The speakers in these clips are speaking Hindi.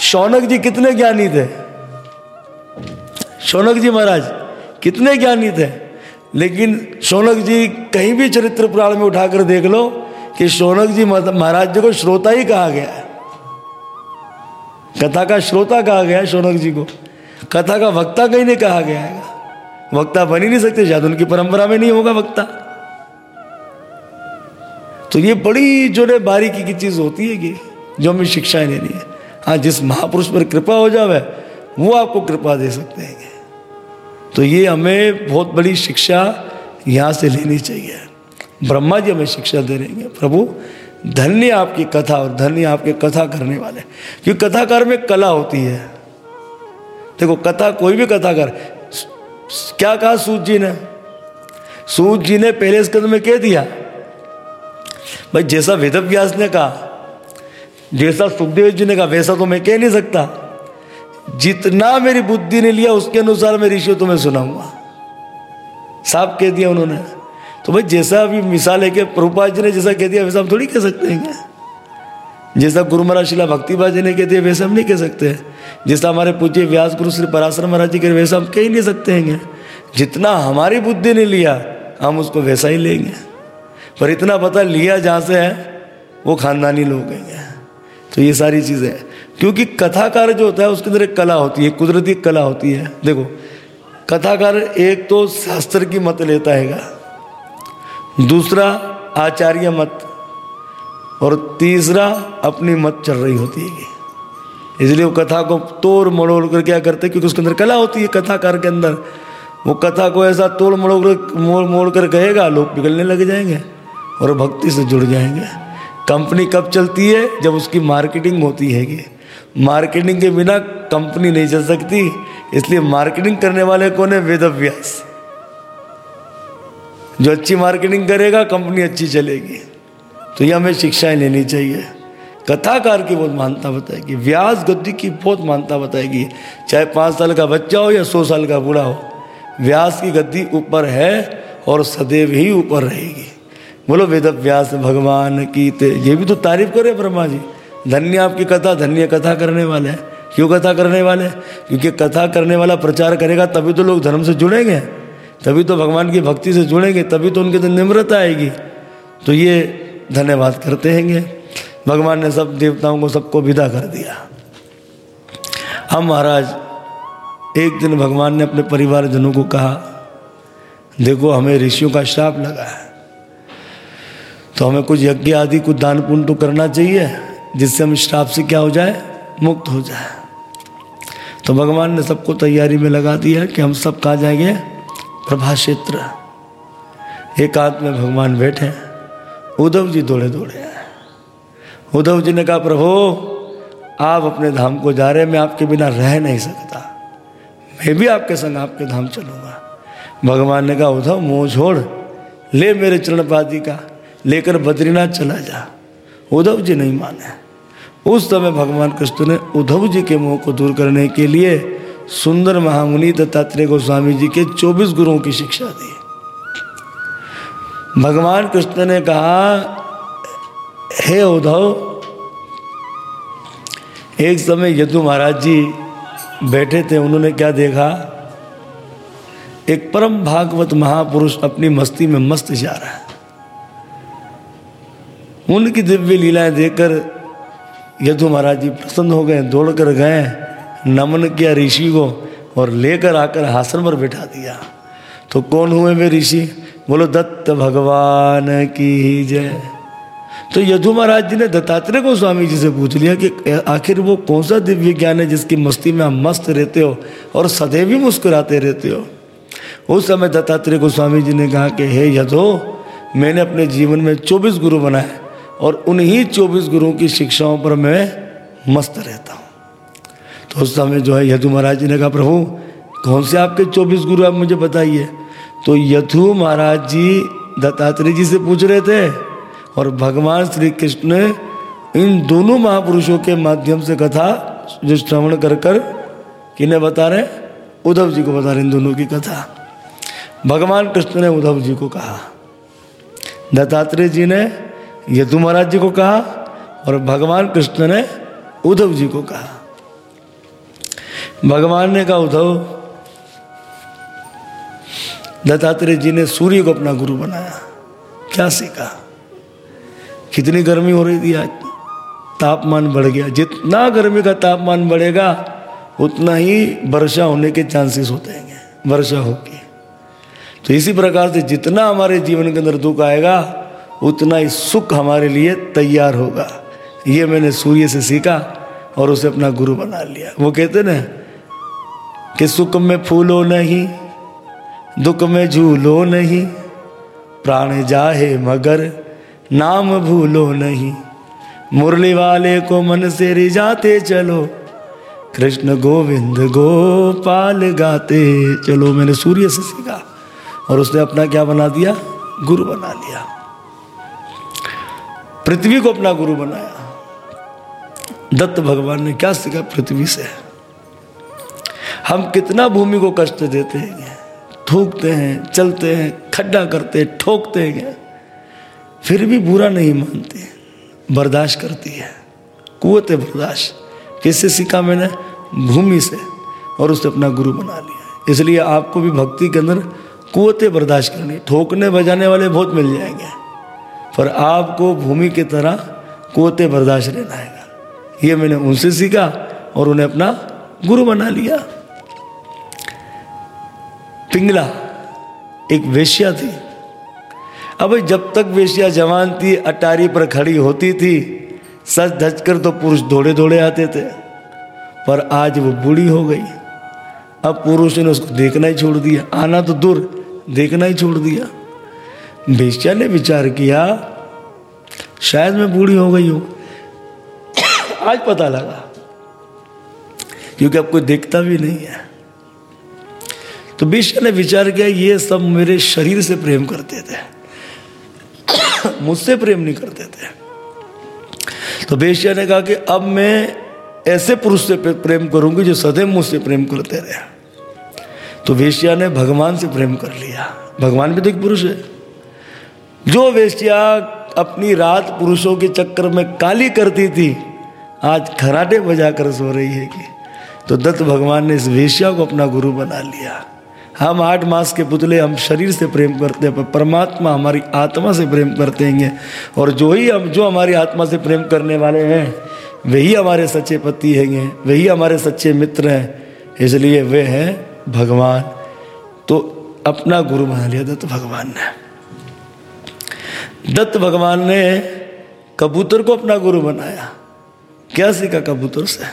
शौनक जी कितने ज्ञानी थे? शौनक जी महाराज, कितने ज्ञानी थे? लेकिन शौनक जी कहीं भी चरित्र पुराण में उठाकर देख लो कि शौनक जी महाराज जी को श्रोता ही कहा गया है। कथा का श्रोता कहा गया है शौनक जी को। कथा का वक्ता कहीं नहीं कहा गया है। वक्ता बन ही नहीं सकते, शायद उनकी परंपरा में नहीं होगा वक्ता। तो ये बड़ी जो है बारीकी की चीज़ होती है कि जो हमें शिक्षाएँ देनी है। हाँ जिस महापुरुष पर कृपा हो जावे, वो आपको कृपा दे सकते हैं। तो ये हमें बहुत बड़ी शिक्षा यहाँ से लेनी चाहिए। ब्रह्मा जी हमें शिक्षा दे रहे हैं। प्रभु, धन्य आपकी कथा और धन्य आपके कथा करने वाले। क्योंकि कथाकार में कला होती है। देखो, कथा, कोई भी कथाकार, क्या कहा सूत जी ने? सूत जी ने पहले स्कंद में कह दिया, भाई, जैसा वेद व्यास ने कहा जैसा सुखदेव जी ने कहा, वैसा तो मैं कह नहीं सकता। जितना मेरी बुद्धि ने लिया, उसके अनुसार मैं ऋषि तुम्हें सुनाऊँगा। साफ़ कह दिया उन्होंने। तो भाई, जैसा अभी मिसाल है कि प्रभुपाद जी ने जैसा कह दिया, वैसा हम थोड़ी कह सकते हैं जैसा गुरु महाराज शिला भक्ति जी ने कह दिया, वैसा हम नहीं कह सकते। जैसा हमारे पूज्य व्यास गुरु श्री पराशर महाराज जी के वैसा हम कह ही नहीं सकते हैं जितना हमारी बुद्धि ने लिया, हम उसको वैसा ही लेंगे। पर इतना पता लिया जहाँ से है, वो खानदानी लोग हैं तो ये सारी चीज़ें क्योंकि कथाकार जो होता है, उसके अंदर एक कला होती है कुदरती कला होती है। देखो, कथाकार एक तो शास्त्र की मत लेता है दूसरा, आचार्य मत। और तीसरा, अपनी मत चल रही होती है इसलिए वो कथा को तोड़ मड़ोड़ कर क्या करते क्योंकि उसके अंदर कला होती है कथाकार के अंदर। वो कथा को ऐसा तोड़ मड़ोड़ मोड़ मोड़ कर कहेगा, लोग पिघलने लग जाएँगे और भक्ति से जुड़ जाएँगे। कंपनी कब चलती है? जब उसकी मार्केटिंग होती है कि मार्केटिंग के बिना कंपनी नहीं चल सकती। इसलिए मार्केटिंग करने वाले कौन है? वेद व्यास जो अच्छी मार्केटिंग करेगा, कंपनी अच्छी चलेगी। तो ये हमें शिक्षाएँ लेनी चाहिए। कथाकार की बहुत मानता बताएगी। व्यास गद्दी की बहुत मानता बताएगी। चाहे पाँच साल का बच्चा हो या सौ साल का बूढ़ा हो, व्यास की गद्दी ऊपर है और सदैव ही ऊपर रहेगी। बोलो वेद व्यास भगवान की ते ये भी तो तारीफ़ करे ब्रह्मा जी। धन्य आपकी कथा, धन्य कथा करने वाले हैं। क्यों कथा करने वाले? क्योंकि कथा करने वाला प्रचार करेगा, तभी तो लोग धर्म से जुड़ेंगे। तभी तो भगवान की भक्ति से जुड़ेंगे, तभी तो उनके अंदर निम्रता आएगी। तो ये धन्यवाद करते हैं भगवान ने सब देवताओं को सबको विदा कर दिया। हम महाराज, एक दिन भगवान ने अपने परिवारजनों को कहा, देखो, हमें ऋषियों का श्राप लगा है। तो हमें कुछ यज्ञ आदि, कुछ दान पुण्य तो करना चाहिए, जिससे हम श्राप से क्या हो जाए? मुक्त हो जाए। तो भगवान ने सबको तैयारी में लगा दिया कि हम सब कहा जाएँगे? प्रभा क्षेत्र। एकांत में भगवान बैठे उद्धव जी दौड़े दौड़े आए उद्धव जी ने कहा, प्रभु, आप अपने धाम को जा रहे मैं आपके बिना रह नहीं सकता। मैं भी आपके संग आपके धाम चलूँगा। भगवान ने कहा, उद्धव, मुँह छोड़। ले मेरे चरण पादी का। लेकर बद्रीनाथ चला जा। उद्धव जी नहीं माने। उस समय भगवान कृष्ण ने उद्धव जी के मुँह को दूर करने के लिए सुंदर महामुनि दत्तात्रेय गोस्वामी जी के 24 गुरुओं की शिक्षा दी। भगवान कृष्ण ने कहा, हे उद्धव, एक समय यदु महाराज जी बैठे थे, उन्होंने क्या देखा? एक परम भागवत महापुरुष अपनी मस्ती में मस्त जा रहा है। उनकी दिव्य लीलाएँ देखकर यदु महाराज जी प्रसन्न हो गए दौड़ कर गए, नमन किया ऋषि को और लेकर आकर हासन पर बैठा दिया। तो कौन हुए वे ऋषि? बोलो, दत्त भगवान की जय। तो यदु महाराज जी ने दत्तात्रेय को स्वामी जी से पूछ लिया कि आखिर वो कौन सा दिव्य ज्ञान है जिसकी मस्ती में आप मस्त रहते हो और सदैव ही मुस्कुराते रहते हो? उस समय दत्तात्रेय को स्वामी जी ने कहा कि, हे यदो, मैंने अपने जीवन में चौबीस गुरु बनाए। और उन्हीं चौबीस गुरुओं की शिक्षाओं पर मैं मस्त रहता हूँ। तो उस समय जो है यदु महाराज जी ने कहा, प्रभु, कौन से आपके चौबीस गुरु आप मुझे बताइए। तो यथु महाराज जी दत्तात्रेय जी से पूछ रहे थे और भगवान श्री कृष्ण ने इन दोनों महापुरुषों के माध्यम से कथा जो श्रवण कर कर किन्हें बता रहे उद्धव जी को बता रहे इन दोनों की कथा। भगवान कृष्ण ने उद्धव जी को कहा, दत्तात्रेय जी ने यदु महाराज जी को कहा और भगवान कृष्ण ने उद्धव जी को कहा। भगवान ने कहा, उद्धव, दत्तात्रेय जी ने सूर्य को अपना गुरु बनाया। क्या सीखा? कितनी गर्मी हो रही थी आज। तापमान बढ़ गया। जितना गर्मी का तापमान बढ़ेगा, उतना ही वर्षा होने के चांसेस होते हैं, वर्षा होगी तो इसी प्रकार से जितना हमारे जीवन के अंदर दुख आएगा उतना ही सुख हमारे लिए तैयार होगा। ये मैंने सूर्य से सीखा और उसे अपना गुरु बना लिया। वो कहते ना कि सुख में फूलो नहीं, दुख में झूलो नहीं, प्राण जाहे मगर नाम भूलो नहीं। मुरली वाले को मन से रिझाते चलो, कृष्ण गोविंद गोपाल गाते चलो। मैंने सूर्य से सीखा और उसने अपना क्या बना दिया? गुरु बना लिया। पृथ्वी को अपना गुरु बनाया। दत्त भगवान ने क्या सीखा पृथ्वी से? हम कितना भूमि को कष्ट देते हैं, थूकते हैं, चलते हैं, खड्डा करते हैं, ठोकते हैं, फिर भी बुरा नहीं मानते, बर्दाश्त करती है। कुत बर्दाश्त। किससे सीखा मैंने? भूमि से, और उसे अपना गुरु बना लिया। इसलिए आपको भी भक्ति के अंदर कुतें बर्दाश्त करनी। ठोकने, बजाने वाले बहुत मिल जाएँगे। पर आपको भूमि की तरह कोते बर्दाश्त रहना है ये मैंने उनसे सीखा और उन्हें अपना गुरु बना लिया। पिंगला एक वेश्या थी। अब जब तक वेश्या जवान थी, अटारी पर खड़ी होती थी, सच धज कर तो पुरुष दौड़े दौड़े आते थे। पर आज वो बूढ़ी हो गई। अब पुरुष ने उसको देखना ही छोड़ दिया, आना तो दूर, देखना ही छोड़ दिया। वेश्या ने विचार किया, शायद मैं बूढ़ी हो गई हूँ। आज पता लगा, क्योंकि अब कोई देखता भी नहीं है। तो विश्व ने विचार किया, ये सब मेरे शरीर से प्रेम करते थे, मुझसे प्रेम नहीं करते थे। तो बेशिया ने कहा कि, अब मैं ऐसे पुरुष से प्रेम करूँगी जो सदैव मुझसे प्रेम करते रहे। तो वेश्या ने भगवान से प्रेम कर लिया। भगवान भी तो एक पुरुष है। जो वेश्या अपनी रात पुरुषों के चक्कर में काली करती थी, आज खराटे बजाकर सो रही है कि तो दत्त भगवान ने इस वेश्या को अपना गुरु बना लिया। हम आठ मास के पुतले हम शरीर से प्रेम करते हैं, पर परमात्मा हमारी आत्मा से प्रेम करते हैं, और जो ही हम, जो हमारी आत्मा से प्रेम करने वाले हैं, वही हमारे सच्चे पति हैं, वही हमारे सच्चे मित्र हैं, इसलिए वे हैं भगवान। तो अपना गुरु बना लिया दत्त भगवान ने। दत्त भगवान ने कबूतर को अपना गुरु बनाया। क्या सीखा कबूतर से?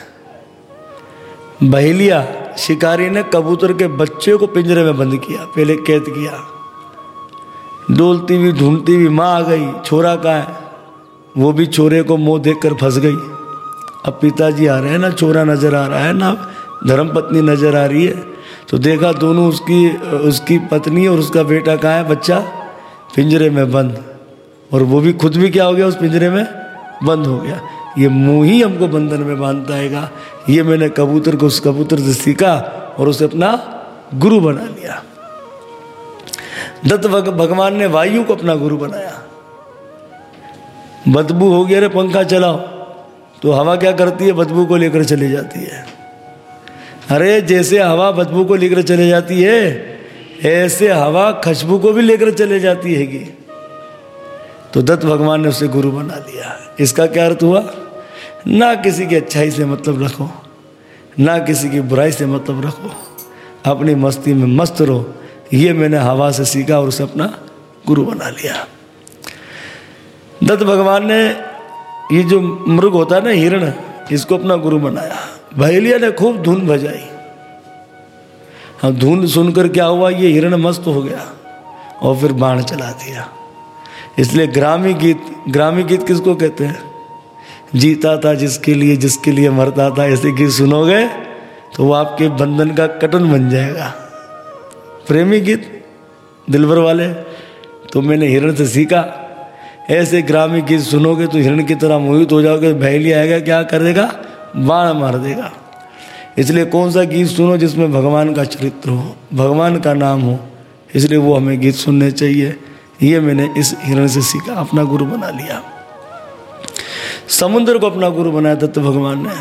बहेलिया शिकारी ने कबूतर के बच्चे को पिंजरे में बंद किया, पहले कैद किया। डोलती हुई, ढूंढती हुई माँ आ गई, छोरा का है? वो भी छोरे को मुँह देखकर फंस गई। अब पिताजी आ रहे हैं ना, छोरा नज़र आ रहा है ना, धर्म पत्नी नज़र आ रही है। तो देखा दोनों उसकी उसकी पत्नी और उसका बेटा कहाँ है, बच्चा? पिंजरे में बंद। और वो भी खुद भी क्या हो गया उस पिंजरे में? बंद हो गया। ये मुँह ही हमको बंधन में बांधता है ये मैंने कबूतर को उस कबूतर से सीखा और उसे अपना गुरु बना लिया। दत्त भगवान ने वायु को अपना गुरु बनाया। बदबू हो गया रे पंखा चलाओ। तो हवा क्या करती है? बदबू को लेकर चली जाती है। अरे जैसे हवा बदबू को लेकर चले जाती है, ऐसे हवा खुशबू को भी लेकर चले जाती है कि तो दत्त भगवान ने उसे गुरु बना लिया। इसका क्या अर्थ हुआ? ना किसी की अच्छाई से मतलब रखो, ना किसी की बुराई से मतलब रखो। अपनी मस्ती में मस्त रहो। ये मैंने हवा से सीखा और उसे अपना गुरु बना लिया। दत्त भगवान ने ये जो मृग होता है ना, हिरण, इसको अपना गुरु बनाया। भैलिया ने खूब धुन बजाई। हाँ धुन सुनकर क्या हुआ? ये हिरण मस्त हो गया और फिर बाण चला दिया। इसलिए ग्रामी गीत ग्रामी गीत किसको कहते हैं? जीता था जिसके लिए जिसके लिए मरता था, ऐसे गीत सुनोगे तो वो आपके बंधन का कटन बन जाएगा। प्रेमी गीत, दिलबर वाले तो मैंने हिरण से सीखा, ऐसे ग्रामी गीत सुनोगे तो हिरण की तरह मोहित हो जाओगे भैली आएगा, क्या कर देगा? बाण मार देगा। इसलिए कौन सा गीत सुनो जिसमें भगवान का चरित्र हो, भगवान का नाम हो? इसलिए वो हमें गीत सुनने चाहिए। ये मैंने इस हिरण से सीखा, अपना गुरु बना लिया। समुद्र को अपना गुरु बनाया दत्त भगवान ने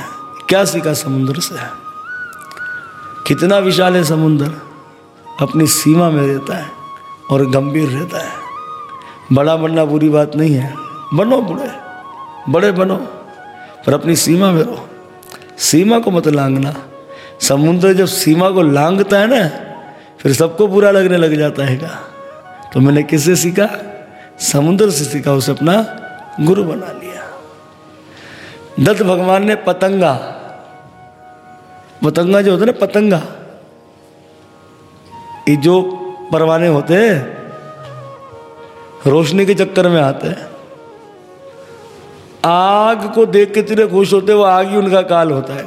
क्या सीखा समुद्र से? कितना विशाल है समुद्र, अपनी सीमा में रहता है और गंभीर रहता है। बड़ा बनना बुरी बात नहीं है। बनो बड़े बड़े बनो, पर अपनी सीमा में रहो। सीमा को मत लांगना। समुद्र जब सीमा को लांगता है ना, फिर सबको बुरा लगने लग जाता है का तो मैंने किससे सीखा? समुद्र से सीखा, उसे अपना गुरु बना लिया। दत्त भगवान ने पतंगा पतंगा जो होता है ना, पतंगा, ये जो परवाने होते हैं, रोशनी के चक्कर में आते हैं। आग को देख के तेरे खुश होते वो आग ही उनका काल होता है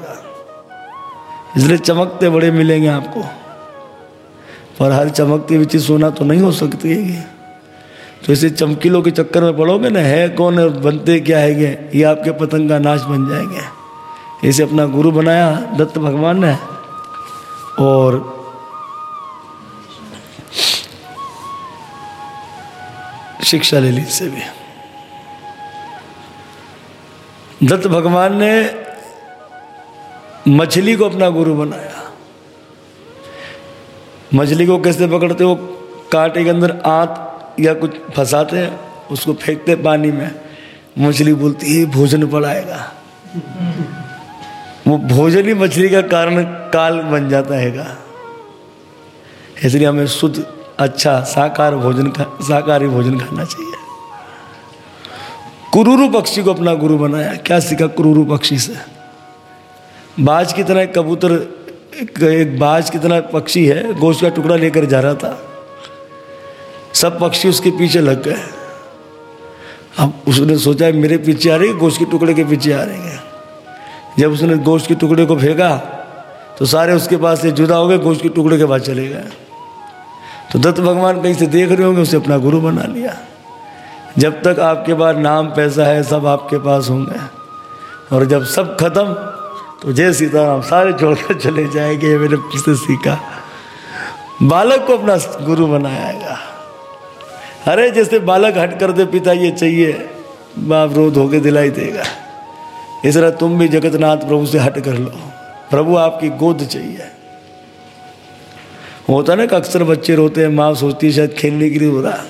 इसलिए चमकते बड़े मिलेंगे आपको। पर हर चमकती हुई चीज़ सोना तो नहीं हो सकती है तो इसे चमकीलों के चक्कर में पड़ोगे ना, है कौन है बनते क्या है ये? आपके पतंग का नाश बन जाएँगे। इसे अपना गुरु बनाया, दत्त भगवान ने। और शिक्षा ले ली से भी। दत्त भगवान ने मछली को अपना गुरु बनाया। मछली को कैसे पकड़ते वो कांटे के अंदर आंत या कुछ फंसाते हैं, उसको फेंकते पानी में। मछली बोलती है भोजन पड़ाएगा वो भोजन ही मछली का कारण काल बन जाता है इसलिए हमें शुद्ध अच्छा साकार भोजन खा, शाकाहारी भोजन खाना चाहिए। कुरूरु पक्षी को अपना गुरु बनाया। क्या सीखा कुरूरु पक्षी से? बाज की तरह कबूतर एक, एक बाज कितना पक्षी है गोश्त का टुकड़ा लेकर जा रहा था। सब पक्षी उसके पीछे लग गए। अब उसने सोचा मेरे पीछे आ रही गोश्त के टुकड़े के पीछे आ रहे हैं। जब उसने गोश्त के टुकड़े को फेंका तो सारे उसके पास से जुदा हो गए गोश्त के टुकड़े के बाद चले गए। तो दत्त भगवान कहीं से देख रहे होंगे उसे अपना गुरु बना लिया। जब तक आपके पास नाम पैसा है सब आपके पास होंगे। और जब सब खत्म तो जय सीताराम, सारे छोड़कर चले जाएँगे, ये मैंने सीखा। बालक को अपना गुरु बनाएगा। अरे, जैसे बालक हट कर दे, पिता ये चाहिए बाप रो धो के दिलाई देगा। इस तरह तुम भी जगतनाथ प्रभु से हट कर लो। प्रभु आपकी गोद चाहिए। होता ना कि अक्सर बच्चे रोते हैं, माँ सोचती है शायद खेलने के लिए रहा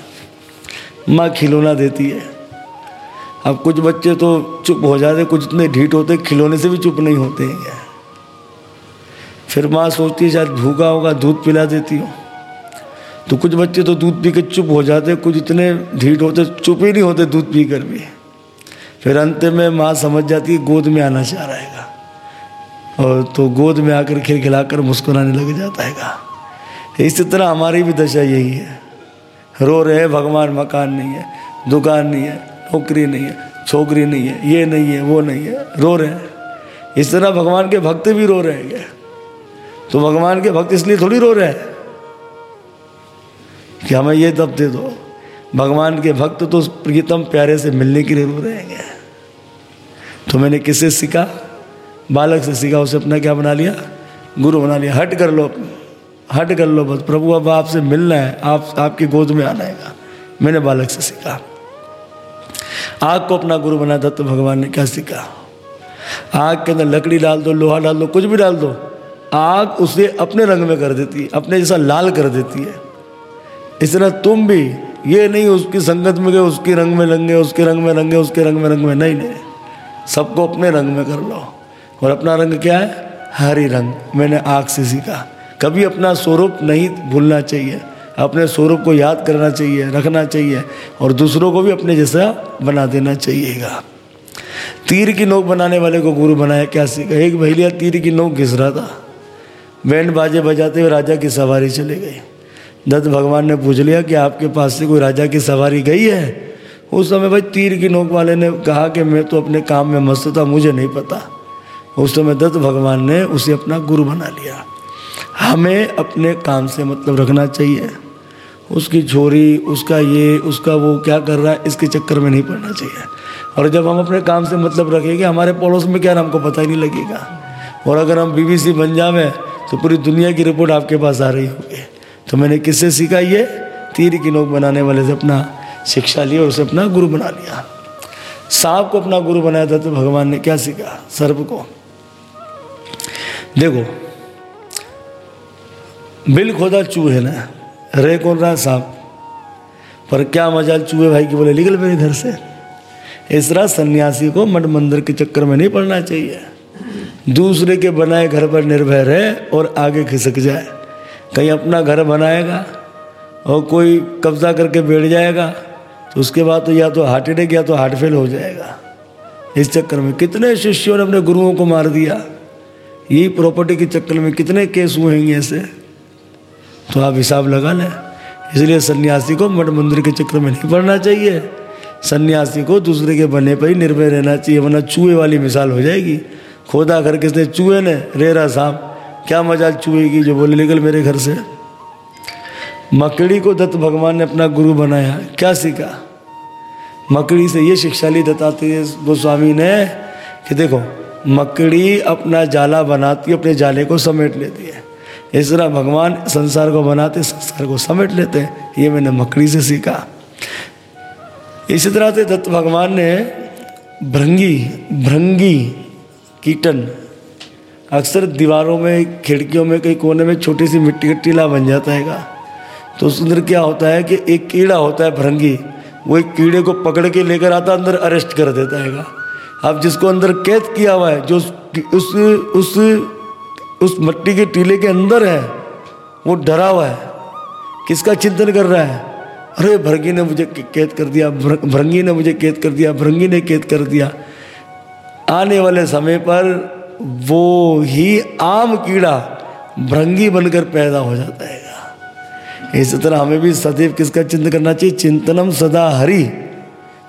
माँ खिलौना देती है। अब कुछ बच्चे तो चुप हो जाते, कुछ इतने ढीठ होते, खिलौने से भी चुप नहीं होते हैं फिर माँ सोचती है, शायद भूखा होगा, दूध पिला देती हो। तो कुछ बच्चे तो दूध पी के चुप हो जाते, कुछ इतने ढीठ होते, चुप ही नहीं होते दूध पी कर भी। फिर अंत में माँ समझ जाती है, गोद में आना चाह रहा है और तो गोद में आकर खिल खिलाकर मुस्कुराने लग जाता है इसी तरह हमारी भी दशा यही है। रो रहे भगवान मकान नहीं है, दुकान नहीं है। नौकरी नहीं है, छोकरी नहीं है, ये नहीं है, वो नहीं है। रो रहे हैं। इस तरह भगवान के भक्त भी रो रहे हैं। तो भगवान के भक्त इसलिए थोड़ी रो रहे हैं कि हमें ये तब दे दो। भगवान के भक्त तो उस प्रीतम प्यारे से मिलने के लिए रो रहे हैं। तो मैंने किससे सीखा? बालक से सीखा, उसे अपना क्या बना लिया? गुरु बना लिया। हट कर लो हट कर लो बस। प्रभु, अब आपसे मिलना है। आप, आपकी गोद में आना है। मैंने बालक से सीखा। आग को अपना गुरु बना तो भगवान ने क्या सीखा? आग के अंदर लकड़ी डाल दो, लोहा डाल दो, कुछ भी डाल दो, आग उसे अपने रंग में कर देती है, अपने जैसा लाल कर देती है। इस तरह तुम भी, ये नहीं उसकी संगत में गए, उसके रंग में रंगे उसके रंग में रंगे, उसके रंग में रंग में, नहीं नहीं। सबको अपने रंग में कर लो। और अपना रंग क्या है? हरी रंग। मैंने आग से सीखा। कभी अपना स्वरूप नहीं भूलना चाहिए। अपने स्वरूप को याद करना चाहिए, रखना चाहिए और दूसरों को भी अपने जैसा बना देना चाहिएगा। तीर की नोक बनाने वाले को गुरु बनाया, क्या सीखा? एक भैलिया तीर की नोक घिस रहा था। बैंड बाजे बजाते हुए राजा की सवारी चले गई। दत्त भगवान ने पूछ लिया कि आपके पास से कोई राजा की सवारी गई है? उस समय भाई तीर की नोक वाले ने कहा कि मैं तो अपने काम में मस्त था, मुझे नहीं पता। उस समय दत्त भगवान ने उसे अपना गुरु बना लिया। हमें अपने काम से मतलब रखना चाहिए। उसकी छोरी, उसका ये, उसका वो क्या कर रहा है, इसके चक्कर में नहीं पड़ना चाहिए। और जब हम अपने काम से मतलब रखेंगे, हमारे पड़ोस में क्या हमको पता ही नहीं लगेगा। और अगर हम बीबीसी बन जावे तो पूरी दुनिया की रिपोर्ट आपके पास आ रही होगी। तो मैंने किससे सीखा ये? तीर की नोक बनाने वाले से अपना शिक्षा लिया और उसे अपना गुरु बना लिया। सांप को अपना गुरु बनाया था तो भगवान ने क्या सीखा? सर्प को। देखो, बिल खोदा चूहे ना। रे कौन रहा सांप पर क्या मज़ा चूहे भाई की बोले, निकल मेरे घर से। इस तरह सन्यासी को मठ मंदिर के चक्कर में नहीं पड़ना चाहिए। दूसरे के बनाए घर पर निर्भय रहे और आगे खिसक जाए। कहीं अपना घर बनाएगा और कोई कब्जा करके बैठ जाएगा तो उसके बाद तो या तो हार्ट अटैक या तो हार्ट फेल हो जाएगा। इस चक्कर में कितने शिष्यों ने अपने गुरुओं को मार दिया। यही प्रॉपर्टी के चक्कर में कितने केस हुए हैं ऐसे? तो आप हिसाब लगा लें। इसलिए सन्यासी को मठ मंदिर के चक्कर में नहीं पड़ना चाहिए। सन्यासी को दूसरे के बने पर ही निर्भय रहना चाहिए, वरना चूहे वाली मिसाल हो जाएगी। खोदा घर किसने चूहे ने? रेरा साहब। क्या मज़ा चूहे की जो बोले, निकल मेरे घर से। मकड़ी को दत्त भगवान ने अपना गुरु बनाया। क्या सीखा? मकड़ी से ये शिक्षा ली दत्ताती गोस्वामी ने कि देखो, मकड़ी अपना जाला बनाती है अपने जाले को समेट लेती है। इस तरह भगवान संसार को बनाते, संसार को समेट लेते हैं। ये मैंने मकड़ी से सीखा। इसी तरह से दत्त भगवान ने भृंगी भृंगी कीटन, अक्सर दीवारों में, खिड़कियों में, कई कोने में छोटी सी मिट्टी का टीला बन जाता है तो उस अंदर क्या होता है कि एक कीड़ा होता है भृंगी, वो एक कीड़े को पकड़ के लेकर आता अंदर अरेस्ट कर देता है अब जिसको अंदर कैद किया हुआ है, जो उस उस मट्टी के टीले के अंदर है, वो डरा हुआ है। किसका चिंतन कर रहा है? अरे भृंगी ने मुझे कैद कर दिया भृंगी ने मुझे कैद कर दिया भृंगी ने कैद कर दिया। आने वाले समय पर वो ही आम कीड़ा भृंगी बनकर पैदा हो जाता है। इसी तरह हमें भी सदैव किसका चिंतन करना चाहिए? चिंतनम सदा हरि।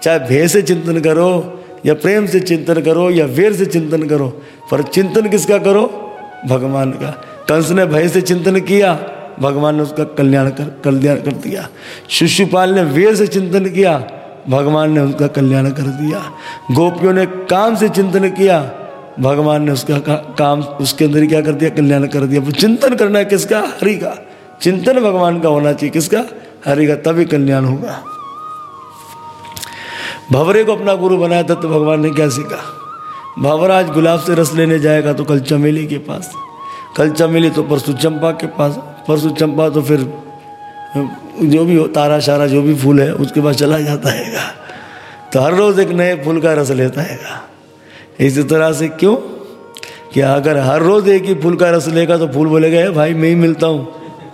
चाहे भय से चिंतन करो, या प्रेम से चिंतन करो, या वेर से चिंतन करो, पर चिंतन किसका करो? भगवान का। कंस ने भय से चिंतन किया भगवान ने उसका कल्याण कर कल्याण कर दिया। शिशुपाल ने वीर से चिंतन किया भगवान ने उसका कल्याण कर दिया। गोपियों ने काम से चिंतन किया भगवान ने उसका का, काम उसके अंदर क्या कर दिया कल्याण कर दिया। चिंतन करना है किसका? हरि का। चिंतन भगवान का होना चाहिए किसका? हरि का तभी कल्याण होगा। भवरे को अपना गुरु बनाया था तो भगवान ने क्या सीखा? भवरा आज गुलाब से रस लेने जाएगा तो कल चमेली के पास। कल चमेली तो परसों चंपा के पास। परसों चंपा तो फिर जो भी हो, तारा शारा जो भी फूल है, उसके पास चला जाता है। तो हर रोज़ एक नए फूल का रस लेता है। इसी तरह से क्यों? कि अगर हर रोज़ एक ही फूल का रस लेगा तो फूल बोलेगा ये भाई, मैं ही मिलता हूँ।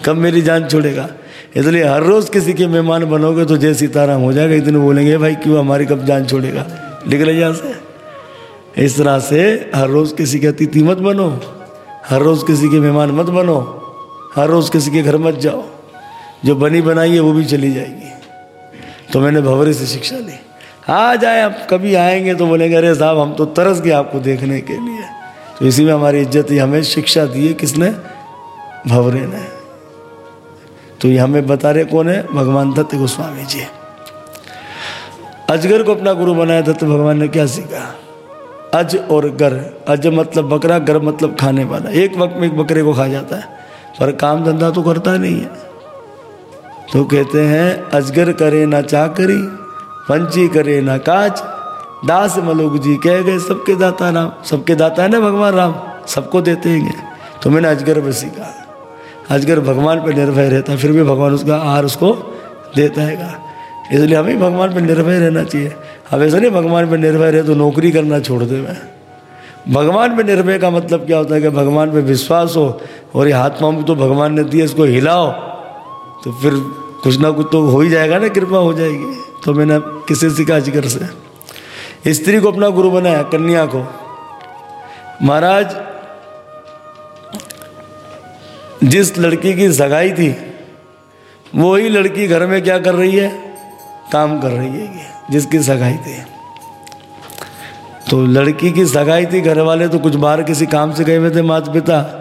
कब मेरी जान छोड़ेगा? इसलिए हर रोज़ किसी के मेहमान बनोगे तो जय सीताराम हो जाएगा। इतने बोलेंगे भाई, क्यों हमारी कब जान छोड़ेगा? निकले यहाँ से। इस तरह से हर रोज़ किसी के अतिथि मत बनो, हर रोज़ किसी के मेहमान मत बनो, हर रोज़ किसी के घर मत जाओ। जो बनी बनाई है वो भी चली जाएगी। तो मैंने भवरे से शिक्षा ली। आ जाए आप, कभी आएँगे तो बोलेंगे, अरे साहब, हम तो तरस गए आपको देखने के लिए। तो इसी में हमारी इज़्ज़त ही हमें शिक्षा दी है, किसने? भवरे ने। तो ये हमें बता रहे कौन है? भगवान दत्त गोस्वामी जी। अजगर को अपना गुरु बनाया दत्त भगवान ने क्या सीखा? अज और गर। अज मतलब बकरा, गर मतलब खाने वाला। एक वक्त में एक बकरे को खा जाता है। पर काम धंधा तो करता नहीं है। तो कहते हैं, अजगर करे ना चाकरी, पंची करे ना काज। दास मलोक जी कह गए, सबके दाता राम सबके दाता है ना भगवान राम? सबको देते हैं तो मैंने अजगर पर सीखा अजगर भगवान पर निर्भय रहता फिर भी भगवान उसका आहार उसको देता है इसलिए हमें भगवान पर निर्भय रहना चाहिए। अब ऐसा नहीं, भगवान पर निर्भय रहे तो नौकरी करना छोड़ दे मैं। भगवान पे निर्भय का मतलब क्या होता है कि भगवान पे विश्वास हो और ये हाथ पाँव तो भगवान ने दिए इसको हिलाओ तो फिर कुछ ना कुछ तो हो ही जाएगा ना, कृपा हो जाएगी। तो मैंने किसी सीखा ज़िक्र से, स्त्री को अपना गुरु बनाया, कन्या को। महाराज, जिस लड़की की सगाई थी, वही लड़की घर में क्या कर रही है? काम कर रही है। जिसकी सगाई थी। तो लड़की की सगाई थी घर वाले तो कुछ बाहर किसी काम से गए हुए थे माता पिता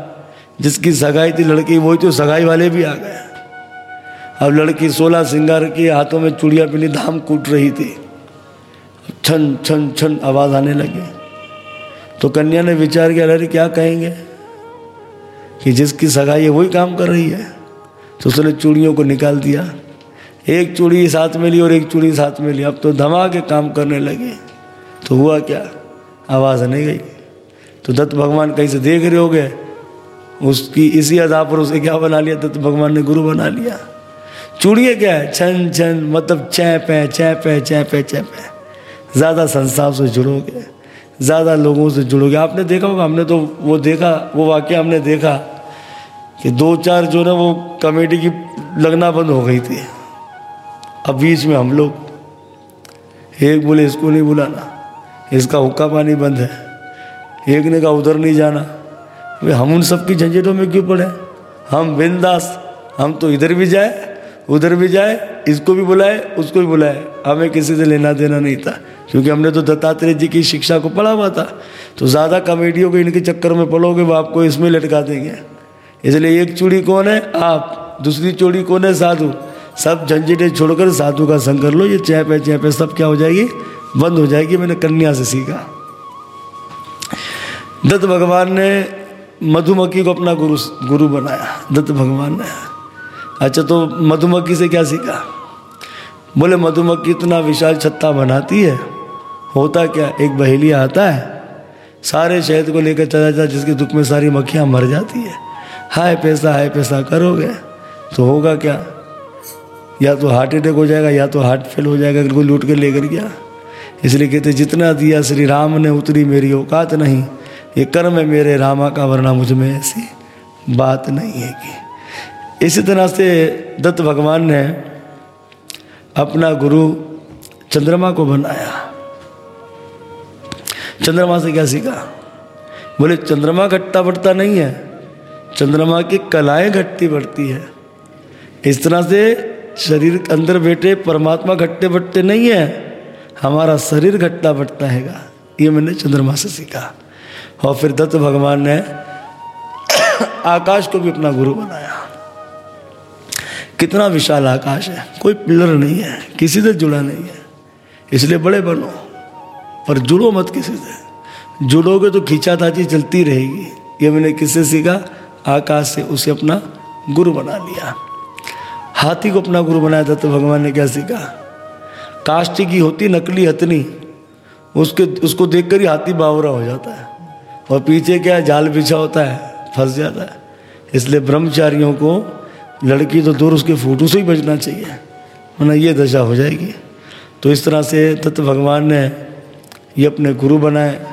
जिसकी सगाई थी लड़की, वही तो सगाई वाले भी आ गए। अब लड़की सोलह सिंगार की हाथों में चूड़िया पीली धाम कूट रही थी। छन छन छन आवाज़ आने लगी। तो कन्या ने विचार किया, अरे, क्या कहेंगे? कि जिसकी सगाई है, वही काम कर रही है। तो उसने चूड़ियों को निकाल दिया। एक चूड़ी साथ में ली और एक चूड़ी साथ में ली। अब तो धमा के काम करने लगे। तो हुआ क्या? आवाज़ नहीं गई। तो दत्त भगवान कहीं से देख रहे हो गए उसकी इसी अदा पर उसे क्या बना लिया? दत्त भगवान ने गुरु बना लिया। चूड़िए क्या है? छन छन मतलब चै है चैप है चैप है चैप है ज़्यादा संस्थाओं से जुड़ोगे। ज़्यादा लोगों से जुड़ोगे। आपने देखा होगा? हमने तो वो देखा, वो वाक्य हमने देखा कि दो चार जो ना वो कमेटी की लगना बंद हो गई थी। अब बीच में हम लोग, एक बोले, इसको नहीं बुलाना, इसका हुक्का पानी बंद है। एक ने कहा, उधर नहीं जाना। वे हम उन सब की झंझटों में क्यों पड़े? हम बिंदास, हम तो इधर भी जाए, उधर भी जाए, इसको भी बुलाए, उसको भी बुलाए। हमें किसी से लेना देना नहीं था, क्योंकि हमने तो दत्तात्रेय जी की शिक्षा को पढ़ा हुआ था। तो ज़्यादा कमेटियों के इनके चक्कर में पढ़ोगे वो आपको इसमें लटका देंगे। इसलिए एक चूड़ी कौन है? आप। दूसरी चूड़ी कौन है? साधु। सब झंझटें छोड़कर साधु का संग कर लो, ये चैप चैप सब क्या हो जाएगी? बंद हो जाएगी, मैंने कन्या से सीखा। दत्त भगवान ने मधुमक्खी को अपना गुरु गुरु बनाया। दत्त भगवान ने। अच्छा तो मधुमक्खी से क्या सीखा? बोले, मधुमक्खी इतना विशाल छत्ता बनाती है, होता क्या? एक बहेलिया आता है, सारे शहद को लेकर चला जाता जिसके दुख में सारी मक्खियाँ मर जाती है। हाय पैसा हाय पैसा, करोगे? तो होगा क्या? या तो हार्ट अटैक हो जाएगा, या तो हार्ट फेल हो जाएगा बिल्कुल लूट के लेकर गया। इसलिए कहते जितना दिया श्री राम ने उतरी मेरी औकात नहीं। ये कर्म है मेरे, रामा का, वरना मुझमें ऐसी बात नहीं है कि इसी तरह से दत्त भगवान ने अपना गुरु चंद्रमा को बनाया। चंद्रमा से क्या सीखा? बोले, चंद्रमा घटता बढ़ता नहीं है, चंद्रमा की कलाएँ घटती बढ़ती है। इस तरह से शरीर के अंदर बैठे परमात्मा घटते बढ़ते नहीं है, हमारा शरीर घटता बढ़ता हैगा। ये मैंने चंद्रमा से सीखा। और फिर दत्त भगवान ने आकाश को भी अपना गुरु बनाया। कितना विशाल आकाश है। कोई पिलर नहीं है, किसी से जुड़ा नहीं है। इसलिए बड़े बनो, पर जुड़ो मत किसी से। जुड़ोगे तो खींचा खींचाताची चलती रहेगी। ये मैंने किससे सीखा? आकाश से उसे अपना गुरु बना लिया। हाथी को अपना गुरु बनाया था तो भगवान ने क्या सीखा? काष्टी की होती नकली हथनी, उसके, उसको देखकर ही हाथी बावरा हो जाता है। और पीछे क्या है? जाल बिछा होता है, फंस जाता है। इसलिए ब्रह्मचारियों को, लड़की तो दूर उसके फ़ोटो से ही बचना चाहिए। वरना ये दशा हो जाएगी। तो इस तरह से तत्व भगवान ने ये अपने गुरु बनाए।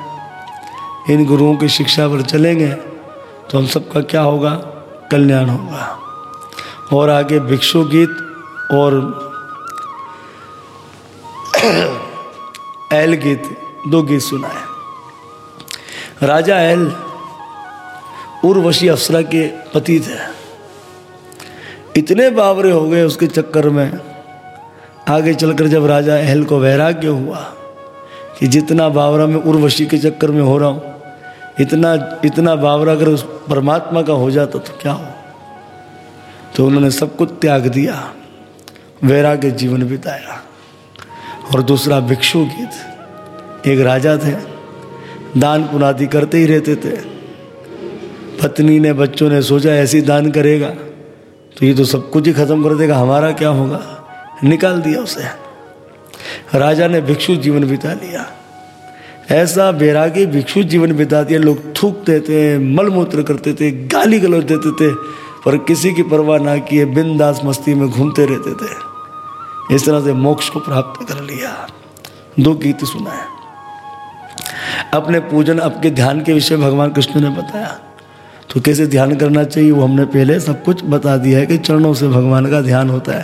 इन गुरुओं की शिक्षा पर चलेंगे तो हम सबका क्या होगा? कल्याण होगा। और आगे भिक्षु गीत और एल गीत, दो गीत सुनाए राजा एल उर्वशी अफसरा के पति थे। इतने बावरे हो गए उसके चक्कर में। आगे चलकर जब राजा एहल को वैराग्य हुआ कि जितना बावरा में उर्वशी के चक्कर में हो रहा हूँ, इतना इतना बावरा अगर उस परमात्मा का हो जाता तो क्या हो? तो उन्होंने सब कुछ त्याग दिया, वैराग्य जीवन बिताया। और दूसरा भिक्षु गीत, एक राजा थे, दान पुनादि करते ही रहते थे। पत्नी ने, बच्चों ने सोचा, ऐसी दान करेगा तो ये तो सब कुछ ही खत्म कर देगा, हमारा क्या होगा? निकाल दिया उसे। राजा ने भिक्षु जीवन बिता लिया। ऐसा बैरागी भिक्षु जीवन बिता दिया, लोग थूकते थे, मलमूत्र करते थे, गाली गलौज देते थे पर किसी की परवाह ना किए बिंदास मस्ती में घूमते रहते थे। इस तरह से मोक्ष को प्राप्त कर लिया। दो गीत सुनाए। अपने पूजन, अपने ध्यान के विषय भगवान कृष्ण ने बताया। तो कैसे ध्यान करना चाहिए, वो हमने पहले सब कुछ बता दिया है कि चरणों से भगवान का ध्यान होता है।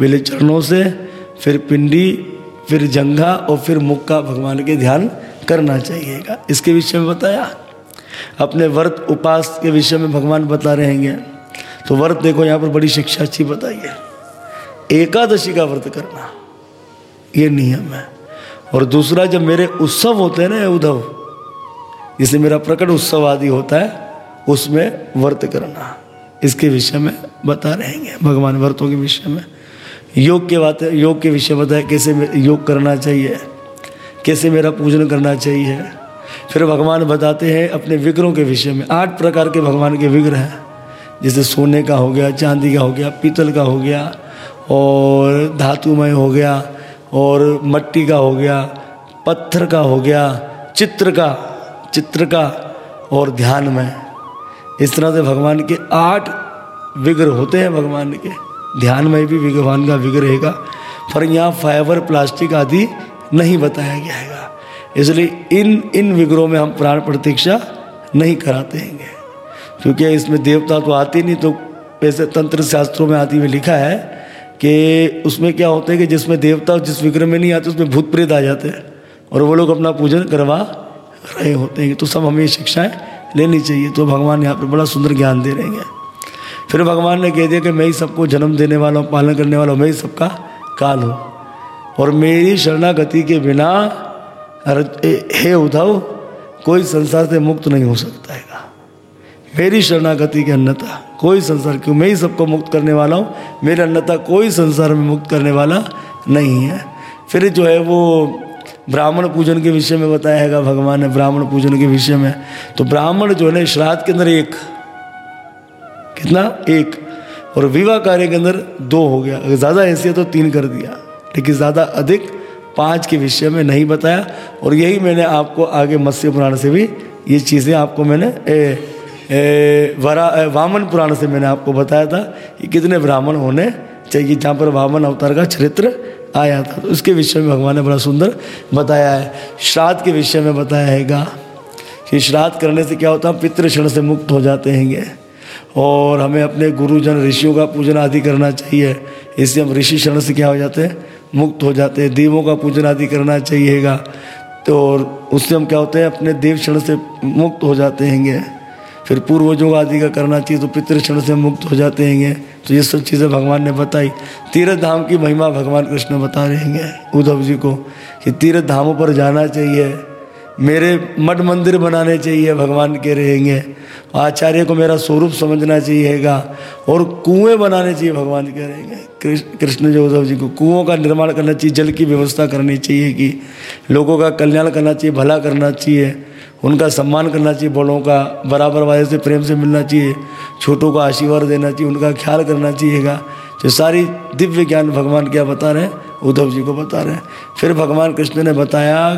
पहले चरणों से, फिर पिंडी, फिर जंघा और फिर मुख का भगवान के ध्यान करना चाहिएगा इसके विषय में बताया। अपने व्रत उपास के विषय में भगवान बता रहेंगे तो व्रत देखो, यहाँ पर बड़ी शिक्षा अच्छी बताई है। एकादशी का व्रत करना, ये नियम है। और दूसरा, जब मेरे उत्सव होते हैं ना उद्धव, जैसे मेरा प्रकट उत्सव आदि होता है, उसमें व्रत करना, इसके विषय में बता रहेंगे, भगवान व्रतों के विषय में। योग के बात, योग के विषय बताए कैसे योग करना चाहिए, कैसे मेरा पूजन करना चाहिए। फिर भगवान बताते हैं अपने विग्रहों के विषय में, आठ प्रकार के भगवान के विग्रह हैं। जैसे सोने का हो गया, चांदी का हो गया, पीतल का हो गया, और धातुमय हो गया, और मट्टी का हो गया, पत्थर का हो गया, चित्र का चित्र का, और ध्यान में इस तरह से भगवान के आठ विग्रह होते हैं भगवान के। ध्यान में भी भगवान का विग्रह रहेगा पर यहाँ फाइबर, प्लास्टिक आदि नहीं बताया गया है इसलिए इन इन विग्रहों में हम प्राण प्रतीक्षा नहीं कराते हैं। क्योंकि इसमें देवता तो आते नहीं तो वैसे तंत्र शास्त्रों में आदि में लिखा है कि उसमें क्या होता है कि जिसमें देवता जिस विग्रह में नहीं आते, उसमें भूत प्रेत आ जाते हैं। और वो लोग अपना पूजन करवा रहे होते हैं। तो सब हमें शिक्षाएँ लेनी चाहिए। तो भगवान यहाँ पर बड़ा सुंदर ज्ञान दे रहे हैं। फिर भगवान ने कह दिया कि मैं ही सबको जन्म देने वाला हूँ, पालन करने वाला हूँ, मैं ही सबका काल हूँ। और मेरी शरणागति के बिना हे उद्धव, कोई संसार से मुक्त नहीं हो सकता है। मेरी शरणागति की अन्नता कोई संसार क्यों? मैं ही सबको मुक्त करने वाला हूँ। मेरी अन्यता कोई संसार में मुक्त करने वाला नहीं है। फिर जो है वो ब्राह्मण पूजन के विषय में बताया है भगवान ने ब्राह्मण पूजन के विषय में। तो ब्राह्मण जो है श्राद्ध के अंदर एक कितना? एक। और विवाह कार्य के अंदर दो हो गया। अगर ज़्यादा हैसियत तो तीन कर दिया। लेकिन ज़्यादा अधिक पाँच के विषय में नहीं बताया। और यही मैंने आपको आगे मत्स्य पुराण से भी ये चीज़ें आपको मैंने ए, वरा वामन पुराण से मैंने आपको बताया था कि कितने ब्राह्मण होने चाहिए जहाँ पर वामन अवतार का चरित्र आया था। तो उसके विषय में भगवान ने बड़ा सुंदर बताया है। श्राद्ध के विषय में बताया हैगा कि श्राद्ध करने से क्या होता है पितृ क्षण से मुक्त हो जाते हैंगे। और हमें अपने गुरुजन ऋषियों का पूजन आदि करना चाहिए। इससे हम ऋषि शरण से क्या हो जाते हैं, मुक्त हो जाते हैं। देवों का पूजन आदि करना चाहिएगा तो और उससे हम क्या होते हैं, अपने देव क्षण से मुक्त हो जाते हैं फिर पूर्वजों आदि का करना चाहिए तो पितृक्षण से मुक्त हो जाते हैं। तो ये सब चीज़ें भगवान ने बताई। तीर्थ धाम की महिमा भगवान कृष्ण बता रहे हैं उद्धव जी को कि तीर्थ धामों पर जाना चाहिए। मेरे मठ मंदिर बनाने चाहिए भगवान के रहेंगे। आचार्य को मेरा स्वरूप समझना चाहिएगा और कुएँ बनाने चाहिए भगवान के रहेंगे। कृष्ण जो, उद्धव जी को कुओं का निर्माण करना चाहिए, जल की व्यवस्था करनी चाहिए कि लोगों का कल्याण करना चाहिए, भला करना चाहिए। उनका सम्मान करना चाहिए, बड़ों का, बराबर वाले से प्रेम से मिलना चाहिए, छोटों को आशीर्वाद देना चाहिए, उनका ख्याल करना चाहिएगा तो सारी दिव्य ज्ञान भगवान क्या बता रहे हैं? उद्धव जी को बता रहे हैं। फिर भगवान कृष्ण ने बताया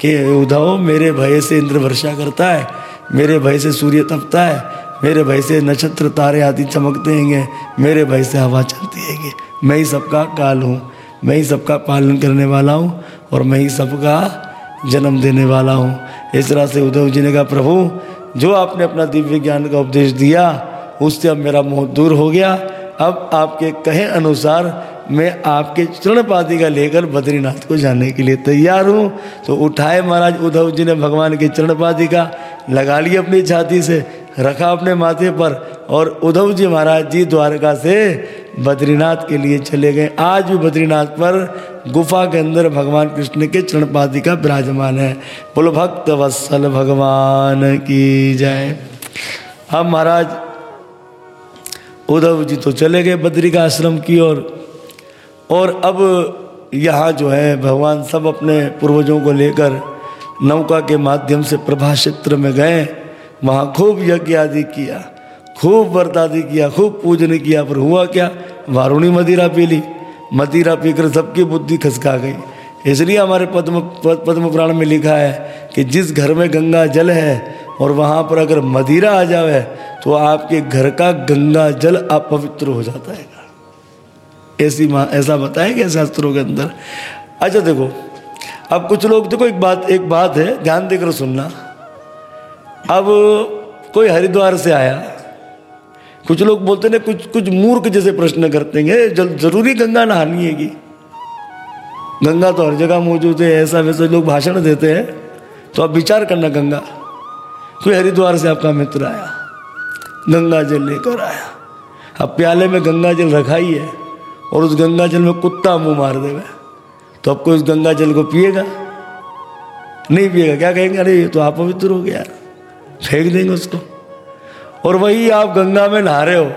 कि उद्धव, मेरे भय से इंद्र वर्षा करता है, मेरे भय से सूर्य तपता है, मेरे भय से नक्षत्र तारे आदि चमकते हैं मेरे भय से हवा चलती है मैं ही सबका काल हूँ, मैं ही सबका पालन करने वाला हूँ और मैं ही सबका जन्म देने वाला हूँ। इस तरह से उद्धव जी ने कहा, प्रभु, जो आपने अपना दिव्य ज्ञान का उपदेश दिया, उससे अब मेरा मोह दूर हो गया। अब आपके कहे अनुसार मैं आपके चरण का लेकर बद्रीनाथ को जाने के लिए तैयार हूँ। तो उठाए महाराज, उद्धव जी ने भगवान की चरण का, लगा ली अपनी छाती से। रखा अपने माथे पर और उद्धव जी महाराज जी द्वारका से बद्रीनाथ के लिए चले गए। आज भी बद्रीनाथ पर गुफा के अंदर भगवान कृष्ण के चरण का विराजमान है। बोलो, भक्त वत्सल भगवान की जय। हम महाराज, उद्धव जी तो चले गए बद्री का आश्रम की ओर। और अब यहाँ जो है, भगवान सब अपने पूर्वजों को लेकर नौका के माध्यम से प्रभा क्षेत्र में गए। वहाँ खूब यज्ञ आदि किया, खूब व्रत आदि किया, खूब पूजन किया, पर हुआ क्या? वारुणी मदिरा पी ली। मदिरा पीकर सबकी बुद्धि खसका गई। इसलिए हमारे पद्म पद्म पुराण में लिखा है कि जिस घर में गंगा जल है और वहाँ पर अगर मदिरा आ जाए तो आपके घर का गंगा जल अपवित्र हो जाता है। ऐसी ऐसा बताया गया शास्त्रों के अंदर। अच्छा देखो, अब कुछ लोग, देखो एक बात एक बात है, ध्यान देकर सुनना। अब कोई हरिद्वार से आया, कुछ लोग बोलते ना कुछ कुछ मूर्ख जैसे प्रश्न करते हैं जल, ज़रूरी गंगा नहानी है कि? गंगा तो हर जगह मौजूद है, ऐसा वैसे लोग भाषण देते हैं तो आप विचार करना गंगा। कोई हरिद्वार से आपका मित्र आया, गंगा जल लेकर आया। अब प्याले में गंगा जल रखा ही है और उस गंगा जल में कुत्ता मुँह मार देगा तो आपको इस गंगा जल को पिएगा? नहीं पिएगा, क्या कहेंगे? अरे, ये तो आप पवित्र हो गया। फेंक देंगे उसको। और वही आप गंगा में नहा रहे हो,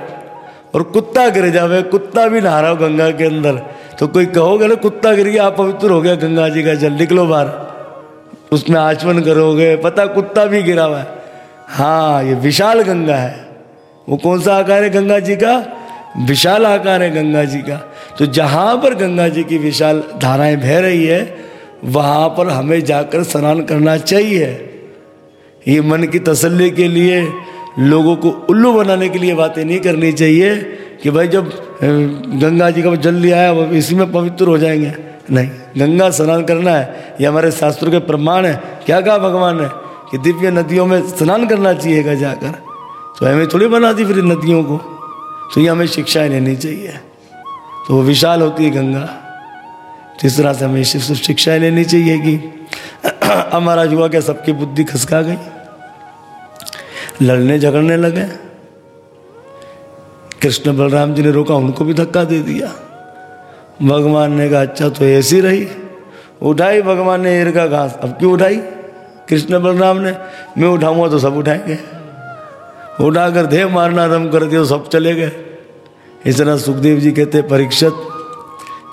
और कुत्ता गिर जावे, कुत्ता भी नहा रहा हो गंगा के अंदर। तो कोई कहोगे ना, कुत्ता गिर गया आप पवित्र हो गया गंगा जी का जल, निकलो बाहर। उसमें आचमन करोगे, पता कुत्ता भी गिरा हुआ है। हाँ ये विशाल गंगा है। वो कौन सा आकार है गंगा जी का? विशाल आकार है गंगा जी का। तो जहाँ पर गंगा जी की विशाल धाराएँ बह रही है, वहाँ पर हमें जाकर स्नान करना चाहिए। ये मन की तसल्ली के लिए, लोगों को उल्लू बनाने के लिए बातें नहीं करनी चाहिए कि भाई जब गंगा जी का जल लिया है इसी में पवित्र हो जाएँगे। नहीं, गंगा स्नान करना है, ये हमारे शास्त्रों के प्रमाण है। क्या कहा भगवान ने? कि दिव्य नदियों में स्नान करना चाहिएगा जाकर। तो हमें थोड़ी बना दी फिर नदियों को। तो ये हमें शिक्षाएँ लेनी चाहिए। तो वो विशाल होती है गंगा। तो इस तरह से हमें शिक्षाएँ लेनी चाहिए कि हमारा युवा क्या सबकी बुद्धि खसका गई? लड़ने झगड़ने लगे। कृष्ण बलराम जी ने रोका, उनको भी धक्का दे दिया। भगवान ने कहा अच्छा तो ऐसी रही। उठाई भगवान ने, एर घास। अब क्यों उठाई? कृष्ण बलराम ने, मैं उठाऊँगा तो सब उठाएँगे। उठाकर देह मारना रम कर दिया, सब चले गए। इस तरह सुखदेव जी कहते, परीक्षित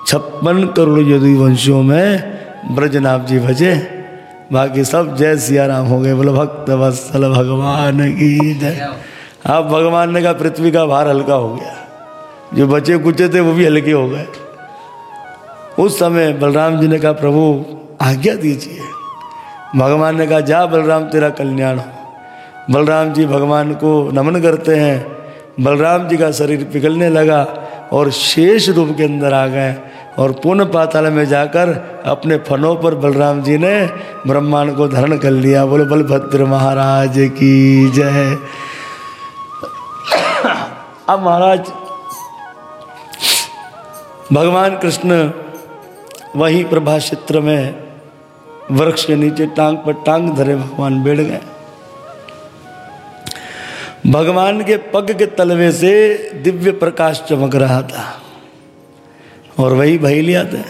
छप्पन करोड़ यदि वंशियों में ब्रजनाभ जी भजे। बाकी सब जय सिया राम हो गए। बोले, भक्त वत्सल, भगवान की जय। अब भगवान ने कहा, पृथ्वी का भार हल्का हो गया। जो बचे कुचे थे, वो भी हल्के हो गए। उस समय बलराम जी ने कहा, प्रभु, आज्ञा दीजिए। भगवान ने कहा, जा बलराम, तेरा कल्याण हो। बलराम जी भगवान को नमन करते हैं। बलराम जी का शरीर पिघलने लगा और शेष रूप के अंदर आ गए। और पुण्य पाताल में जाकर अपने फनों पर बलराम जी ने ब्रह्मांड को धारण कर लिया। बोले, बलभद्र महाराज की जय। अब महाराज, भगवान कृष्ण वही प्रभा क्षेत्र में वृक्ष के नीचे टांग पर टांग धरे भगवान बैठ गए। भगवान के पग के तलवे से दिव्य प्रकाश चमक रहा था। और वही भैलिया थे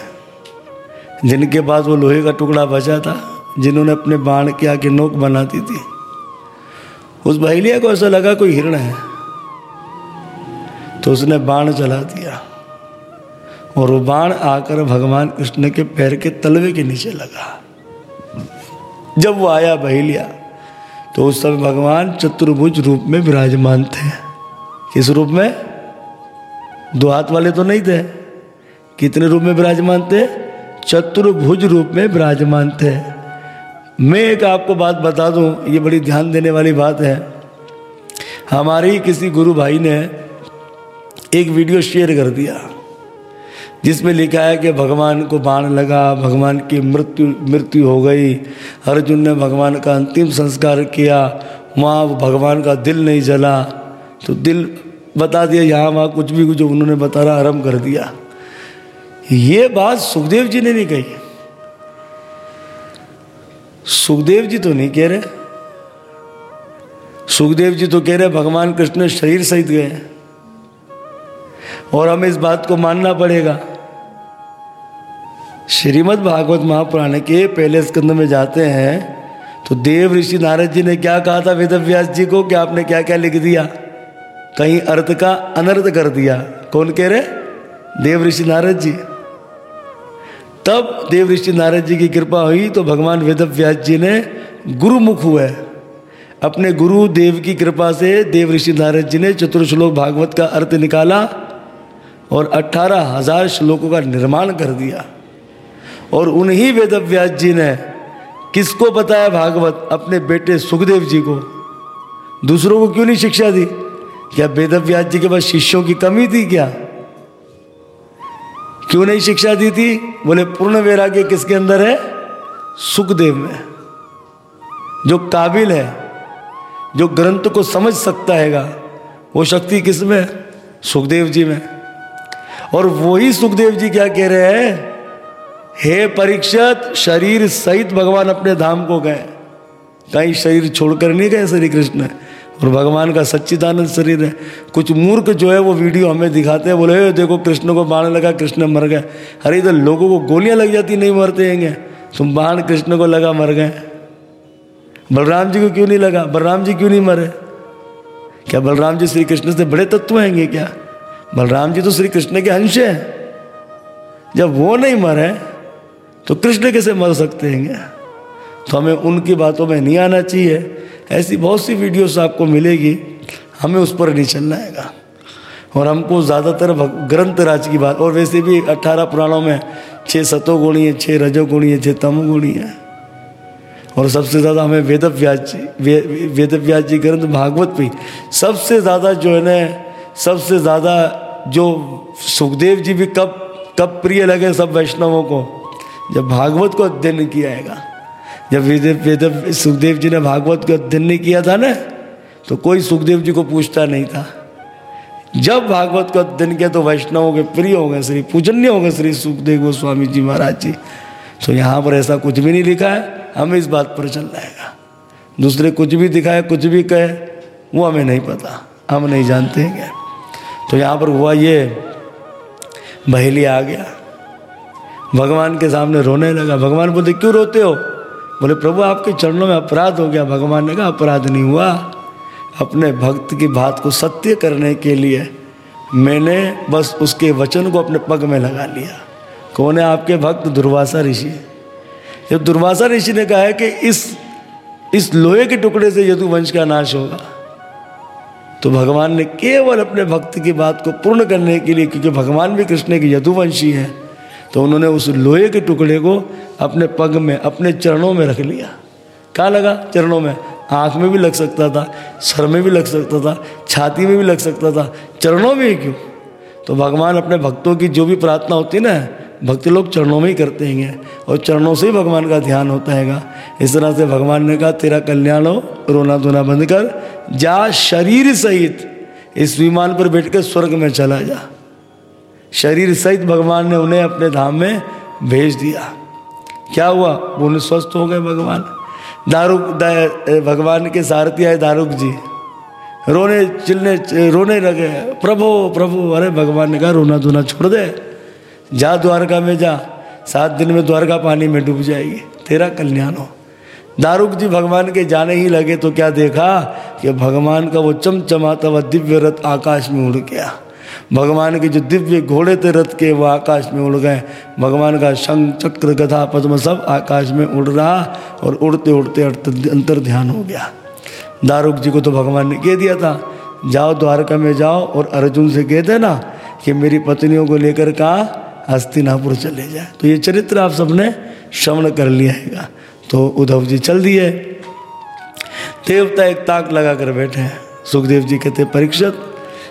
जिनके पास वो लोहे का टुकड़ा बचा था, जिन्होंने अपने बाण के आके नोक बनाती थी। उस भैलिया को ऐसा लगा कोई हिरण है तो उसने बाण चला दिया। और वो बाण आकर भगवान कृष्ण के पैर के तलवे के नीचे लगा। जब वो आया बहिलिया तो उस समय भगवान चतुर्भुज रूप में विराजमान थे। किस रूप में? दो हाथ वाले तो नहीं थे। कितने रूप में विराजमान थे? चतुर्भुज रूप में विराजमान थे। मैं एक आपको बात बता दूँ, ये बड़ी ध्यान देने वाली बात है। हमारे ही किसी गुरु भाई ने एक वीडियो शेयर कर दिया, जिसमें लिखा है कि भगवान को बाण लगा, भगवान की मृत्यु मृत्यु हो गई। अर्जुन ने भगवान का अंतिम संस्कार किया। वहाँ भगवान का दिल नहीं जला। तो दिल बता दिया, यहाँ वहाँ कुछ भी कुछ उन्होंने बताना आरंभ कर दिया। ये बात सुखदेव जी ने नहीं कही। सुखदेव जी तो नहीं कह रहे। सुखदेव जी तो कह रहे, भगवान कृष्ण शरीर सहित गए और हमें इस बात को मानना पड़ेगा। श्रीमद् भागवत महापुराण के पहले स्कंद में जाते हैं तो देव ऋषि नारद जी ने क्या कहा था? वेद व्यास जी को कि आपने क्या क्या लिख दिया? कहीं अर्थ का अनर्थ कर दिया। कौन कह रहे? देव ऋषि नारद जी। तब देव ऋषि नारद जी की कृपा हुई तो भगवान वेद व्यास जी ने गुरुमुख हुए। अपने गुरु देव की कृपा से देव ऋषि नारद जी ने चतुर्श्लोक भागवत का अर्थ निकाला और अट्ठारह हज़ार श्लोकों का निर्माण कर दिया। और उन्हीं वेद व्यास जी ने किसको बताया भागवत? अपने बेटे सुखदेव जी को। दूसरों को क्यों नहीं शिक्षा दी? क्या वेद व्यास जी के पास शिष्यों की कमी थी क्या? क्यों नहीं शिक्षा दी थी? बोले, पूर्ण वैराग्य किसके अंदर है? सुखदेव में। जो काबिल है, जो ग्रंथ को समझ सकता हैगा, वो शक्ति किसमें? सुखदेव जी में। और वही सुखदेव जी क्या कह रहे हैं? हे परीक्षित, शरीर सहित भगवान अपने धाम को गए। कहीं शरीर छोड़कर नहीं गए श्री कृष्ण? और भगवान का सच्चिदानंद शरीर है। कुछ मूर्ख जो है, वो वीडियो हमें दिखाते हैं, बोले देखो कृष्ण को बाण लगा, कृष्ण मर गए। अरे, इधर लोगों को गोलियाँ लग जाती, नहीं मरते हैं तुम बाण कृष्ण को लगा, मर गए। बलराम जी को क्यों नहीं लगा? बलराम जी क्यों नहीं मरे? क्या बलराम जी श्री कृष्ण से बड़े तत्व हैंगे क्या? बलराम जी तो श्री कृष्ण के अंश हैं। जब वो नहीं मरे तो कृष्ण कैसे मर सकते हैं तो हमें उनकी बातों में नहीं आना चाहिए। ऐसी बहुत सी वीडियोस आपको मिलेगी हमें उस पर नहीं चलना है और हमको ज़्यादातर ग्रंथ राज की बात और वैसे भी अट्ठारह पुराणों में छः सतोगुणी है छः रजोगुणी है छः तमोगुणी है। और सबसे ज़्यादा हमें वेद व्यास जी वे, वेद व्यास जी ग्रंथ भागवत भी सबसे ज़्यादा जो है ना सबसे ज़्यादा जो सुखदेव जी भी कब कब प्रिय लगे सब वैष्णवों को जब भागवत को अध्ययन किया है जब वेद वेद सुखदेव जी ने भागवत का अध्ययन नहीं किया था ना तो कोई सुखदेव जी को पूछता नहीं था। जब भागवत का अध्ययन किया तो वैष्णवों के प्रिय हो गए, श्री पूजन्य हो गए, श्री सुखदेव गोस्वामी जी महाराज जी। तो यहाँ पर ऐसा कुछ भी नहीं लिखा है, हमें इस बात पर चल जाएगा दूसरे कुछ भी दिखाए, कुछ भी कहे, वो हमें नहीं पता, हम नहीं जानते हैं। क्या तो यहाँ पर हुआ ये, बहेली आ गया। भगवान के सामने रोने लगा, भगवान बोलते, क्यों रोते हो? बोले, प्रभु, आपके चरणों में अपराध हो गया। भगवान ने कहा, अपराध नहीं हुआ। अपने भक्त की बात को सत्य करने के लिए मैंने बस उसके वचन को अपने पग में लगा लिया। कौन है आपके भक्त? दुर्वासा ऋषि। जब दुर्वासा ऋषि ने कहा है कि इस इस लोहे के टुकड़े से यदुवंश का नाश होगा तो भगवान ने केवल अपने भक्त की बात को पूर्ण करने के लिए, क्योंकि भगवान भी कृष्ण के यदुवंशी है तो उन्होंने उस लोहे के टुकड़े को अपने पग में, अपने चरणों में रख लिया। कहाँ लगा? चरणों में। आँख में भी लग सकता था, सर में भी लग सकता था, छाती में भी लग सकता था। चरणों में ही क्यों? तो भगवान अपने भक्तों की जो भी प्रार्थना होती है ना, भक्त लोग चरणों में ही करते हैं। और चरणों से ही भगवान का ध्यान होता है इस तरह से भगवान ने कहा, तेरा कल्याण हो, रोना धोना बंद कर, जा शरीर सहित इस विमान पर बैठ कर स्वर्ग में चला जा। शरीर सहित भगवान ने उन्हें अपने धाम में भेज दिया। क्या हुआ? वो उन्हें स्वस्थ हो गए भगवान। दारुक भगवान के सारथी आए दारुक जी। रोने, चिल्ने, रोने लगे। प्रभु प्रभु, अरे भगवान ने कहा, रोना धोना छोड़ दे। जा द्वारका में जा। सात दिन में द्वारका पानी में डूब जाएगी। तेरा कल्याण हो। दारुक जी भगवान के जाने ही लगे तो क्या देखा कि भगवान का वो चमचमाता हुआ दिव्य रथ आकाश में उड़ गया। भगवान के जो दिव्य घोड़े थे रथ के, वो आकाश में उड़ गए। भगवान का शंख, चक्र, गधा, पद्म सब आकाश में उड़ रहा और उड़ते उड़ते अंतर ध्यान हो गया। दारुक जी को तो भगवान ने कह दिया था, जाओ द्वारका में जाओ और अर्जुन से कह देना कि मेरी पत्नियों को लेकर कहा हस्तिनापुर चले जाए। तो ये चरित्र आप सबने श्रवण कर लिया है तो उद्धव जी चल दिए। देवता एक ताक लगा कर बैठे हैं। सुखदेव जी कहते, परीक्षित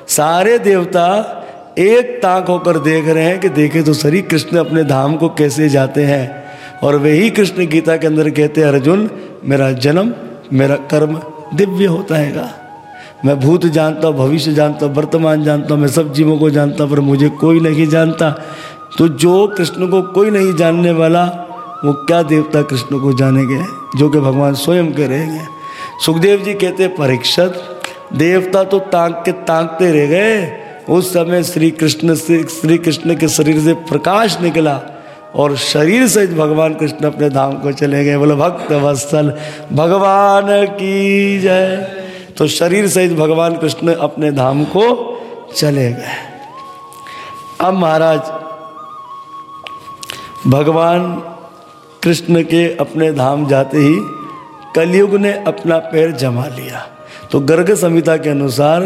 सारे देवता एक ताक होकर देख रहे हैं कि देखे तो सरी कृष्ण अपने धाम को कैसे जाते हैं। और वही कृष्ण गीता के अंदर कहते हैं, अर्जुन, मेरा जन्म, मेरा कर्म दिव्य होता हैगा। मैं भूत जानता हूँ, भविष्य जानता हूँ, वर्तमान जानता हूँ, मैं सब जीवों को जानता पर मुझे कोई नहीं जानता। तो जो कृष्ण को कोई नहीं जानने वाला, वो क्या देवता कृष्ण को जानेंगे, जो कि भगवान स्वयं के रहेंगे? सुखदेव जी कहते परीक्षत देवता तो ताक के ताकते रह गए। उस समय श्री कृष्ण से, श्री कृष्ण के शरीर से प्रकाश निकला और शरीर से भगवान कृष्ण अपने धाम को चले गए। बोले, भक्त वत्सल, भगवान की जय। तो शरीर सहित भगवान कृष्ण अपने धाम को चले गए। अब महाराज, भगवान कृष्ण के अपने धाम जाते ही कलयुग ने अपना पैर जमा लिया। तो गर्ग संहिता के अनुसार,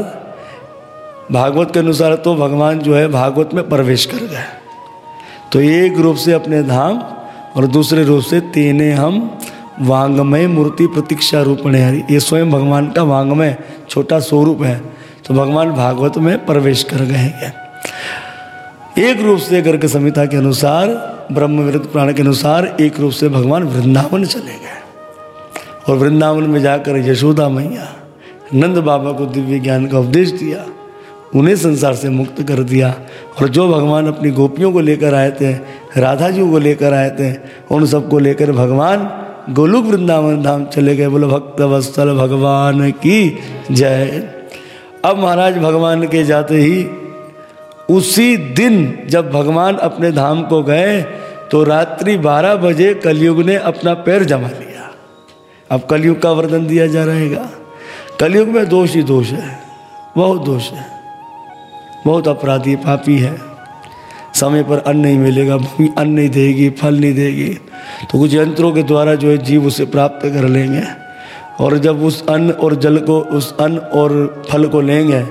भागवत के अनुसार तो भगवान जो है भागवत में प्रवेश कर गए। तो एक रूप से अपने धाम और दूसरे रूप से तेने हम वांगमय मूर्ति प्रतीक्षा रूपण हरि। ये स्वयं भगवान का वांगमय छोटा स्वरूप है। तो भगवान भागवत में प्रवेश कर गए हैं। एक रूप से गर्ग संहिता के अनुसार ब्रह्म विरुद्ध प्राण के अनुसार एक रूप से भगवान वृंदावन चले गए। और वृंदावन में जाकर यशोदा मैया नंद बाबा को दिव्य ज्ञान का उपदेश दिया, उन्हें संसार से मुक्त कर दिया। और जो भगवान अपनी गोपियों को लेकर आए थे राधा जी को लेकर आए थे, उन सबको लेकर भगवान गोलुक वृंदावन धाम चले गए। बोले, भक्त वस्तल भगवान की जय। अब महाराज भगवान के जाते ही, उसी दिन जब भगवान अपने धाम को गए तो रात्रि 12 बजे कलयुग ने अपना पैर जमा लिया। अब कलयुग का वर्णन दिया जा रहेगा। कलयुग में दोष ही दोष है, बहुत दोष है। बहुत अपराधी पापी है। समय पर अन्न नहीं मिलेगा, भूमि अन्न नहीं देगी, फल नहीं देगी। तो कुछ यंत्रों के द्वारा जो है जीव उसे प्राप्त कर लेंगे। और जब उस अन्न और जल को, उस अन्न और फल को लेंगे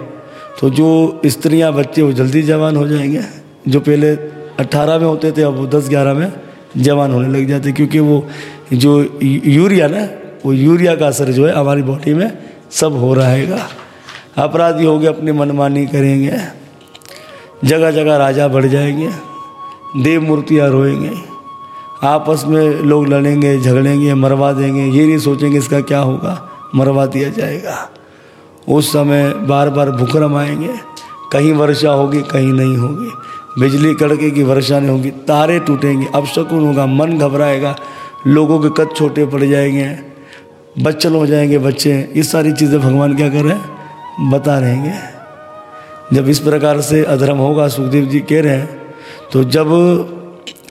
तो जो स्त्रियाँ बच्चे, वो जल्दी जवान हो जाएँगे। जो पहले अट्ठारह में होते थे, अब वो दस ग्यारह में जवान होने लग जाते क्योंकि वो जो यूरिया ना, वो यूरिया का असर जो है हमारी बॉडी में सब हो रहेगा। अपराधी हो गए अपनी मनमानी करेंगे। जगह जगह राजा बढ़ जाएँगे देव मूर्तियाँ रोएँगे। आपस में लोग लड़ेंगे, झगड़ेंगे, मरवा देंगे। ये नहीं सोचेंगे इसका क्या होगा, मरवा दिया जाएगा। उस समय बार बार भूकरम आएँगे। कहीं वर्षा होगी, कहीं नहीं होगी। बिजली कड़के की वर्षा नहीं होगी। तारे टूटेंगे, अपशकुन होगा, मन घबराएगा। लोगों के कद छोटे पड़ जाएँगे। बच्चन हो जाएँगे, बच्चे ये सारी चीज़ें भगवान क्या कर रहे हैं? बता रहेंगे जब इस प्रकार से अधर्म होगा, सुखदेव जी कह रहे हैं तो जब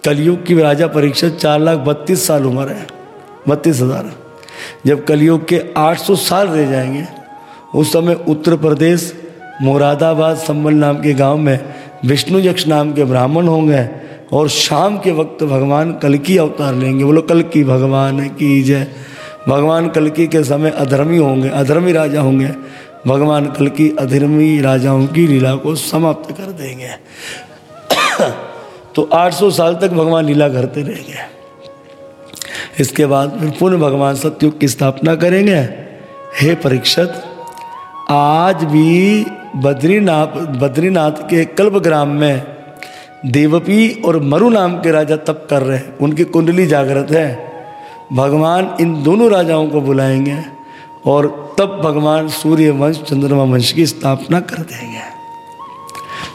कलयुग की राजा परीक्षा चार लाख बत्तीस साल उम्र है, बत्तीस हज़ार। जब कलयुग के 800 साल रह जाएँगे, उस समय उत्तर प्रदेश, मुरादाबाद, संबल नाम के गाँव में, विष्णु यक्ष नाम के ब्राह्मण होंगे और शाम के वक्त भगवान कल की अवतार लेंगे। बोलो, कल की भगवान की जय। भगवान कलकी के समय अधर्मी होंगे, अधर्मी राजा होंगे। भगवान कलकी अधर्मी राजाओं की लीला को समाप्त कर देंगे। तो 800 साल तक भगवान लीला करते रहेंगे। इसके बाद फिर पुनः भगवान सत्युग की स्थापना करेंगे। हे परीक्षित, आज भी बद्रीनाथ बद्रीनाथ के कल्प ग्राम में देवपी और मरु नाम के राजा तप कर रहे हैं। उनकी कुंडली जागृत है। भगवान इन दोनों राजाओं को बुलाएँगे और तब भगवान सूर्य वंश चंद्रमा वंश की स्थापना कर देंगे।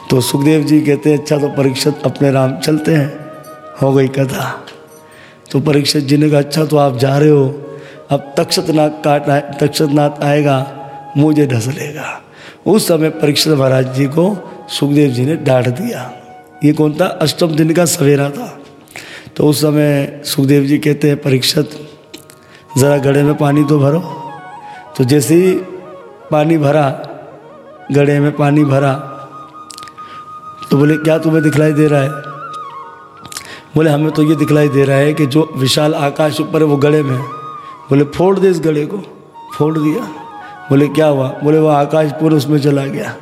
तो सुखदेव जी कहते हैं अच्छा तो परीक्षित अपने राम चलते हैं। हो गई कथा। तो परीक्षित जी ने कहा अच्छा तो आप जा रहे हो। अब तक्षतनाथ काट तक्षतनाथ आएगा, मुझे ढसलेगा उस समय परीक्षित महाराज जी को सुखदेव जी ने डांट दिया। ये कौन था? अष्टम दिन का सवेरा था। तो उस समय सुखदेव जी कहते हैं, परीक्षित, ज़रा गड़े में पानी तो भरो। तो जैसे ही पानी भरा, गड़े में पानी भरा तो बोले, क्या तुम्हें दिखलाई दे रहा है? बोले, हमें तो ये दिखलाई दे रहा है कि जो विशाल आकाश ऊपर है, वो गड़े में बोले, फोड़ दे इस गड़े को। फोड़ दिया? बोले, क्या हुआ? बोले, वो आकाश पूरा उसमें चला गया।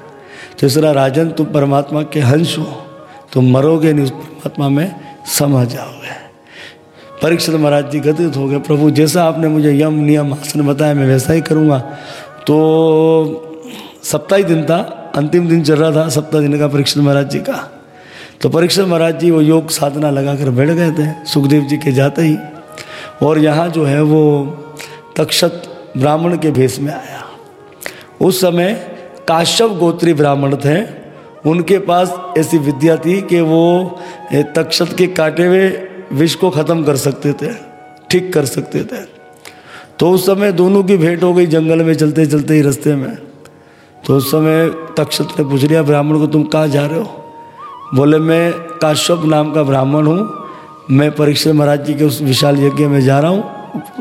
तीसरा राजन, तुम परमात्मा के हंस हो, तुम मरोगे नहीं उस परमात्मा में। समा जाओगे परीक्षित महाराज जी गतित हो गए, प्रभु जैसा आपने मुझे यम, नियम, आसन बताया, मैं वैसा ही करूँगा। तो सप्ताह दिन था, अंतिम दिन चल रहा था, सप्ताह दिन का परीक्षित महाराज जी का। तो परीक्षित महाराज जी वो योग साधना लगा कर बैठ गए थे, सुखदेव जी के जाते ही। और यहाँ जो है वो तक्षत ब्राह्मण के भेष में आया। उस समय काश्यप गोत्री ब्राह्मण थे उनके पास ऐसी विद्या थी कि वो तक्षत के काटे हुए विष को ख़त्म कर सकते थे, ठीक कर सकते थे। तो उस समय दोनों की भेंट हो गई जंगल में चलते चलते ही रास्ते में। तो उस समय तक्षत ने पूछ लिया, ब्राह्मण को तुम कहाँ जा रहे हो? बोले, मैं काश्यप नाम का ब्राह्मण हूँ। मैं परीक्षित महाराज जी के उस विशाल यज्ञ में जा रहा हूँ,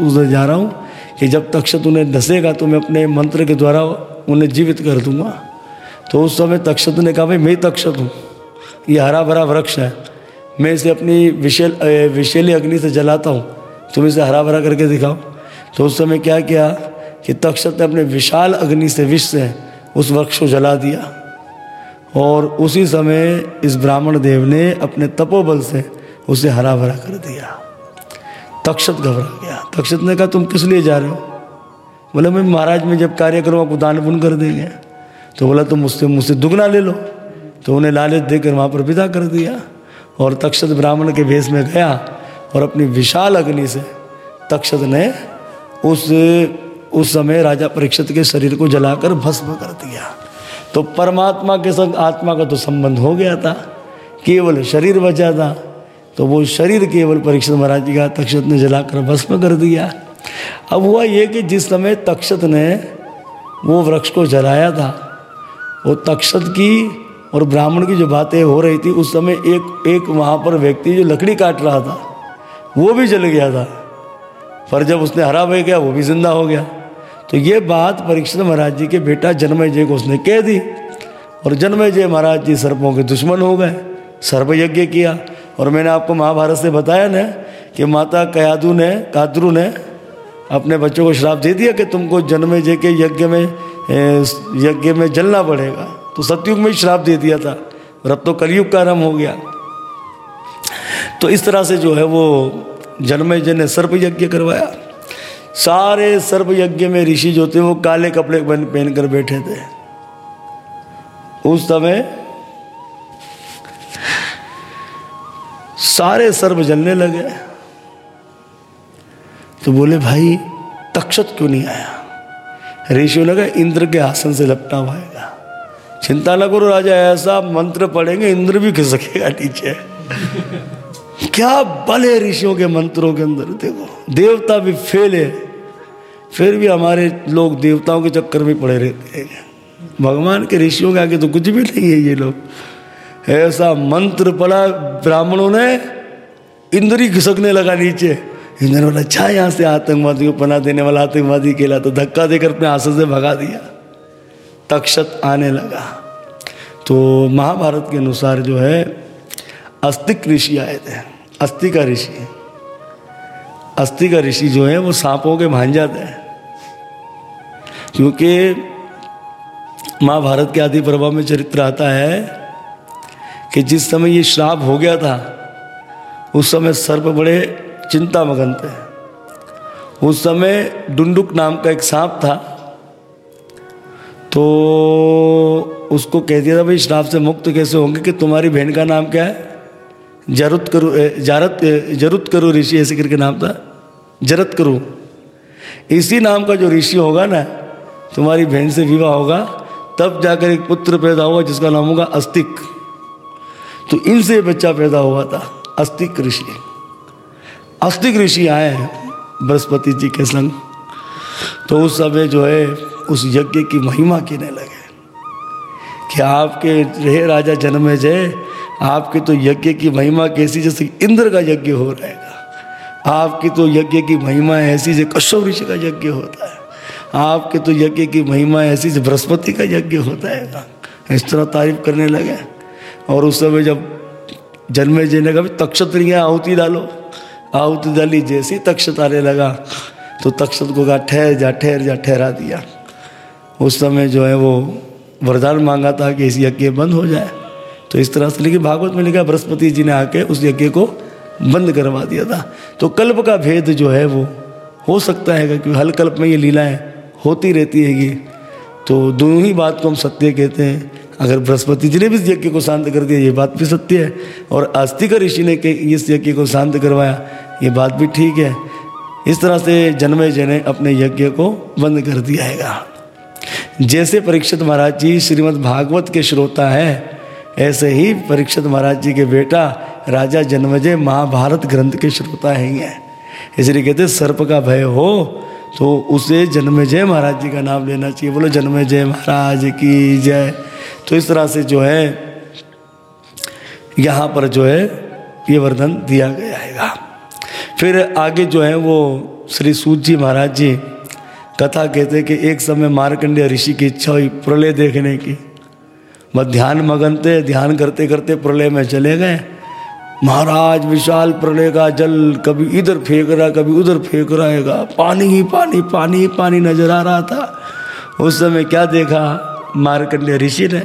उधर जा रहा हूँ कि जब तक्षत उन्हें धसेगा तो मैं अपने मंत्र के द्वारा उन्हें जीवित कर दूँगा। तो उस समय तक्षत ने कहा, भाई, मैं तक्षत हूँ। ये हरा भरा वृक्ष है। मैं इसे अपनी विशेल विशेली अग्नि से जलाता हूँ। तुम इसे हरा भरा करके दिखाओ। तो उस समय क्या किया कि तक्षत ने अपने विशाल अग्नि से, विष से उस वृक्ष को जला दिया। और उसी समय इस ब्राह्मण देव ने अपने तपोबल से उसे हरा भरा कर दिया। तक्षत घबरा गया। तक्षत ने कहा, तुम किस लिए जा रहे हो? बोले, मैं महाराज में जब कार्य करूँ, आपको दान पुण्य कर देंगे। तो बोला, तुम मुझसे मुझसे दुगना ले लो। तो उन्हें लालच देकर वहाँ पर विदा कर दिया और तक्षत ब्राह्मण के भेष में गया और अपनी विशाल अग्नि से तक्षत ने उस उस समय राजा परीक्षित के शरीर को जलाकर भस्म कर दिया। तो परमात्मा के संग आत्मा का तो संबंध हो गया था, केवल शरीर बचा था। तो वो शरीर केवल परीक्षित महाराज जी का तक्षत ने जलाकर भस्म कर दिया। अब हुआ ये कि जिस समय तक्षत ने वो वृक्ष को जलाया था वो तक्षत की और ब्राह्मण की जो बातें हो रही थी, उस समय एक एक वहाँ पर व्यक्ति जो लकड़ी काट रहा था, वो भी जल गया था। पर जब उसने हरा बह गया वो भी ज़िंदा हो गया। तो ये बात परीक्षित महाराज जी के बेटा जन्मय जय को उसने कह दी और जन्मय जय महाराज जी सर्पों के दुश्मन हो गए सर्प यज्ञ किया। और मैंने आपको महाभारत से बताया ना कि माता कयादू ने, काद्रू ने अपने बच्चों को श्राप दे दिया कि तुमको जन्मे जय के यज्ञ में यज्ञ में जलना पड़ेगा। तो सतयुग में ही श्राप दे दिया था। और अब तो कलयुग का आरंभ हो गया। तो इस तरह से जो है वो जन्मे जन ने सर्प यज्ञ करवाया। सारे सर्प यज्ञ में ऋषि जो थे वो काले कपड़े पहन कर बैठे थे। उस समय सारे सर्प जलने लगे। तो बोले, भाई, तक्षत क्यों नहीं आया? ऋषि लगा इंद्र के आसन से लपटा पाएगा चिंता न करो राजा, ऐसा मंत्र पढ़ेंगे, इंद्र भी खिसकेगा नीचे। क्या बल है ऋषियों के मंत्रों के अंदर? देखो, देवता भी फेल है। फिर भी हमारे लोग देवताओं के चक्कर में पड़े रहते हैं। भगवान के ऋषियों के आगे तो कुछ भी नहीं है ये लोग। ऐसा मंत्र पढ़ा, ब्राह्मणों ने, इंद्री खिसकने लगा नीचे। इंद्र बोला अच्छा यहाँ से आतंकवादी को पना देने वाला आतंकवादी केला तो धक्का देकर अपने आसन से भगा दिया। तक्षत आने लगा। तो महाभारत के अनुसार जो है, अस्तिक ऋषि आए थे। अस्थि का ऋषि। अस्थि का ऋषि जो है, वो सांपों के भांजा थे। क्योंकि महाभारत के आदि प्रभाव में चरित्र आता है कि जिस समय ये श्राप हो गया था, उस समय सर्प बड़े चिंता मगन थे उस समय डुंडुक नाम का एक सांप था तो उसको कह दिया था, भाई, श्राप से मुक्त कैसे होंगे कि तुम्हारी बहन का नाम क्या है? जरुत करो जारत जरुत करो ऋषि, ऐसे करके नाम था। जरत करो। इसी नाम का जो ऋषि होगा ना, तुम्हारी बहन से विवाह होगा, तब जाकर एक पुत्र पैदा हुआ जिसका नाम होगा अस्तिक। तो इनसे बच्चा पैदा हुआ था, अस्तिक ऋषि। अस्तिक ऋषि आए हैं, बृहस्पति जी के संग। तो उस समय जो है, उस यज्ञ की महिमा कहने लगे। कि आपके रहे राजा जन्मे जय आपके तो यज्ञ की महिमा कैसी, जैसे इंद्र का यज्ञ हो रहेगा। आपकी तो यज्ञ की महिमा ऐसी, जैसे कश्यप ऋषि का यज्ञ होता है। आपके तो यज्ञ की महिमा ऐसी, जैसे बृहस्पति का यज्ञ होता है। इस तरह तारीफ़ करने लगे। और उस समय जब जन्मे जी ने कहा तक्षत नहीं आहुति डालो। आहुति डाली जैसी तक्षत आने लगा तो तक्षत को कहा, ठहर जा ठहर जा, ठहरा दिया। उस समय जो है वो वरदान मांगा था कि इस यज्ञ बंद हो जाए। तो इस तरह से लेकिन भागवत में लिखा, बृहस्पति जी ने आके उस यज्ञ को बंद करवा दिया था। तो कल्प का भेद जो है वो हो सकता है क्योंकि हल कल्प में ये लीलाएँ होती रहती है तो दोनों ही बात को हम सत्य कहते हैं। अगर बृहस्पति जी ने भी इस यज्ञ को शांत कर दिया, ये बात भी सत्य है। और आस्तिक ऋषि ने इस यज्ञ को शांत करवाया ये बात भी ठीक है। इस तरह से जन्मय जय ने अपने यज्ञ को बंद कर दिया है जैसे परीक्षित महाराज जी श्रीमद् भागवत के श्रोता हैं, ऐसे ही परीक्षित महाराज जी के बेटा राजा जन्मजय महाभारत ग्रंथ के श्रोता ही हैं। इसलिए कहते, सर्प का भय हो तो उसे जन्मजय महाराज जी का नाम लेना चाहिए। बोलो जन्मजय महाराज की जय। तो इस तरह से जो है, यहाँ पर जो है, ये वर्णन दिया गया है फिर आगे जो है वो श्री सूत जी महाराज जी कथा कहते कि एक समय मारकंडे ऋषि की इच्छा हुई प्रलय देखने की। बस ध्यान मगनते, ध्यान करते करते प्रलय में चले गए। महाराज विशाल प्रलय का जल कभी इधर फेंक रहा, कभी उधर फेंक रहेगा पानी ही पानी पानी ही पानी नज़र आ रहा था। उस समय क्या देखा मारकंडे ऋषि ने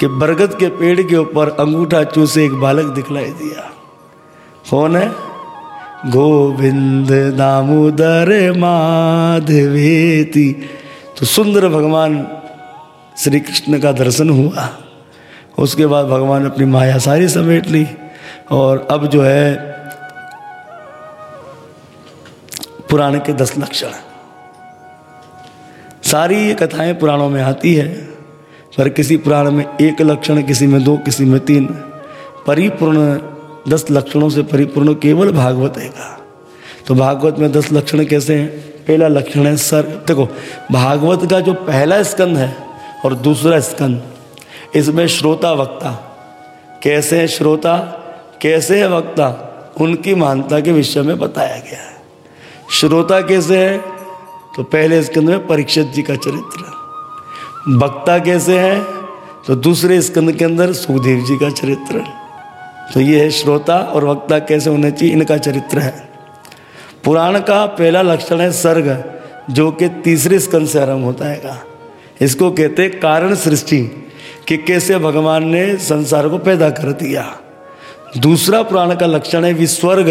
कि बरगद के पेड़ के ऊपर अंगूठा चूसे एक बालक दिखलाई दिया। कौन है? गोविंद दामोदर माधवेती। तो सुंदर भगवान श्री कृष्ण का दर्शन हुआ। उसके बाद भगवान अपनी माया सारी समेट ली और अब जो है पुराण के दस लक्षण। सारी ये कथाएँ पुराणों में आती है, पर किसी पुराण में एक लक्षण, किसी में दो, किसी में तीन। परिपूर्ण दस लक्षणों से परिपूर्ण केवल भागवत है का तो भागवत में दस लक्षण कैसे हैं? पहला लक्षण है सर। देखो, भागवत का जो पहला स्कंद है और दूसरा स्कंद, इसमें श्रोता वक्ता, कैसे है श्रोता? कैसे है वक्ता? उनकी मानता के विषय में बताया गया है। श्रोता कैसे है? तो पहले स्कंद में परीक्षित जी का चरित्र। वक्ता कैसे है? तो दूसरे स्कंद के अंदर सुखदेव जी का चरित्र। तो ये है श्रोता और वक्ता कैसे होने चाहिए, इनका चरित्र है। पुराण का पहला लक्षण है सर्ग, जो कि तीसरे स्कंद से आरंभ होता है इसको कहते कारण सृष्टि, कि कैसे भगवान ने संसार को पैदा कर दिया। दूसरा पुराण का लक्षण है विस्वर्ग,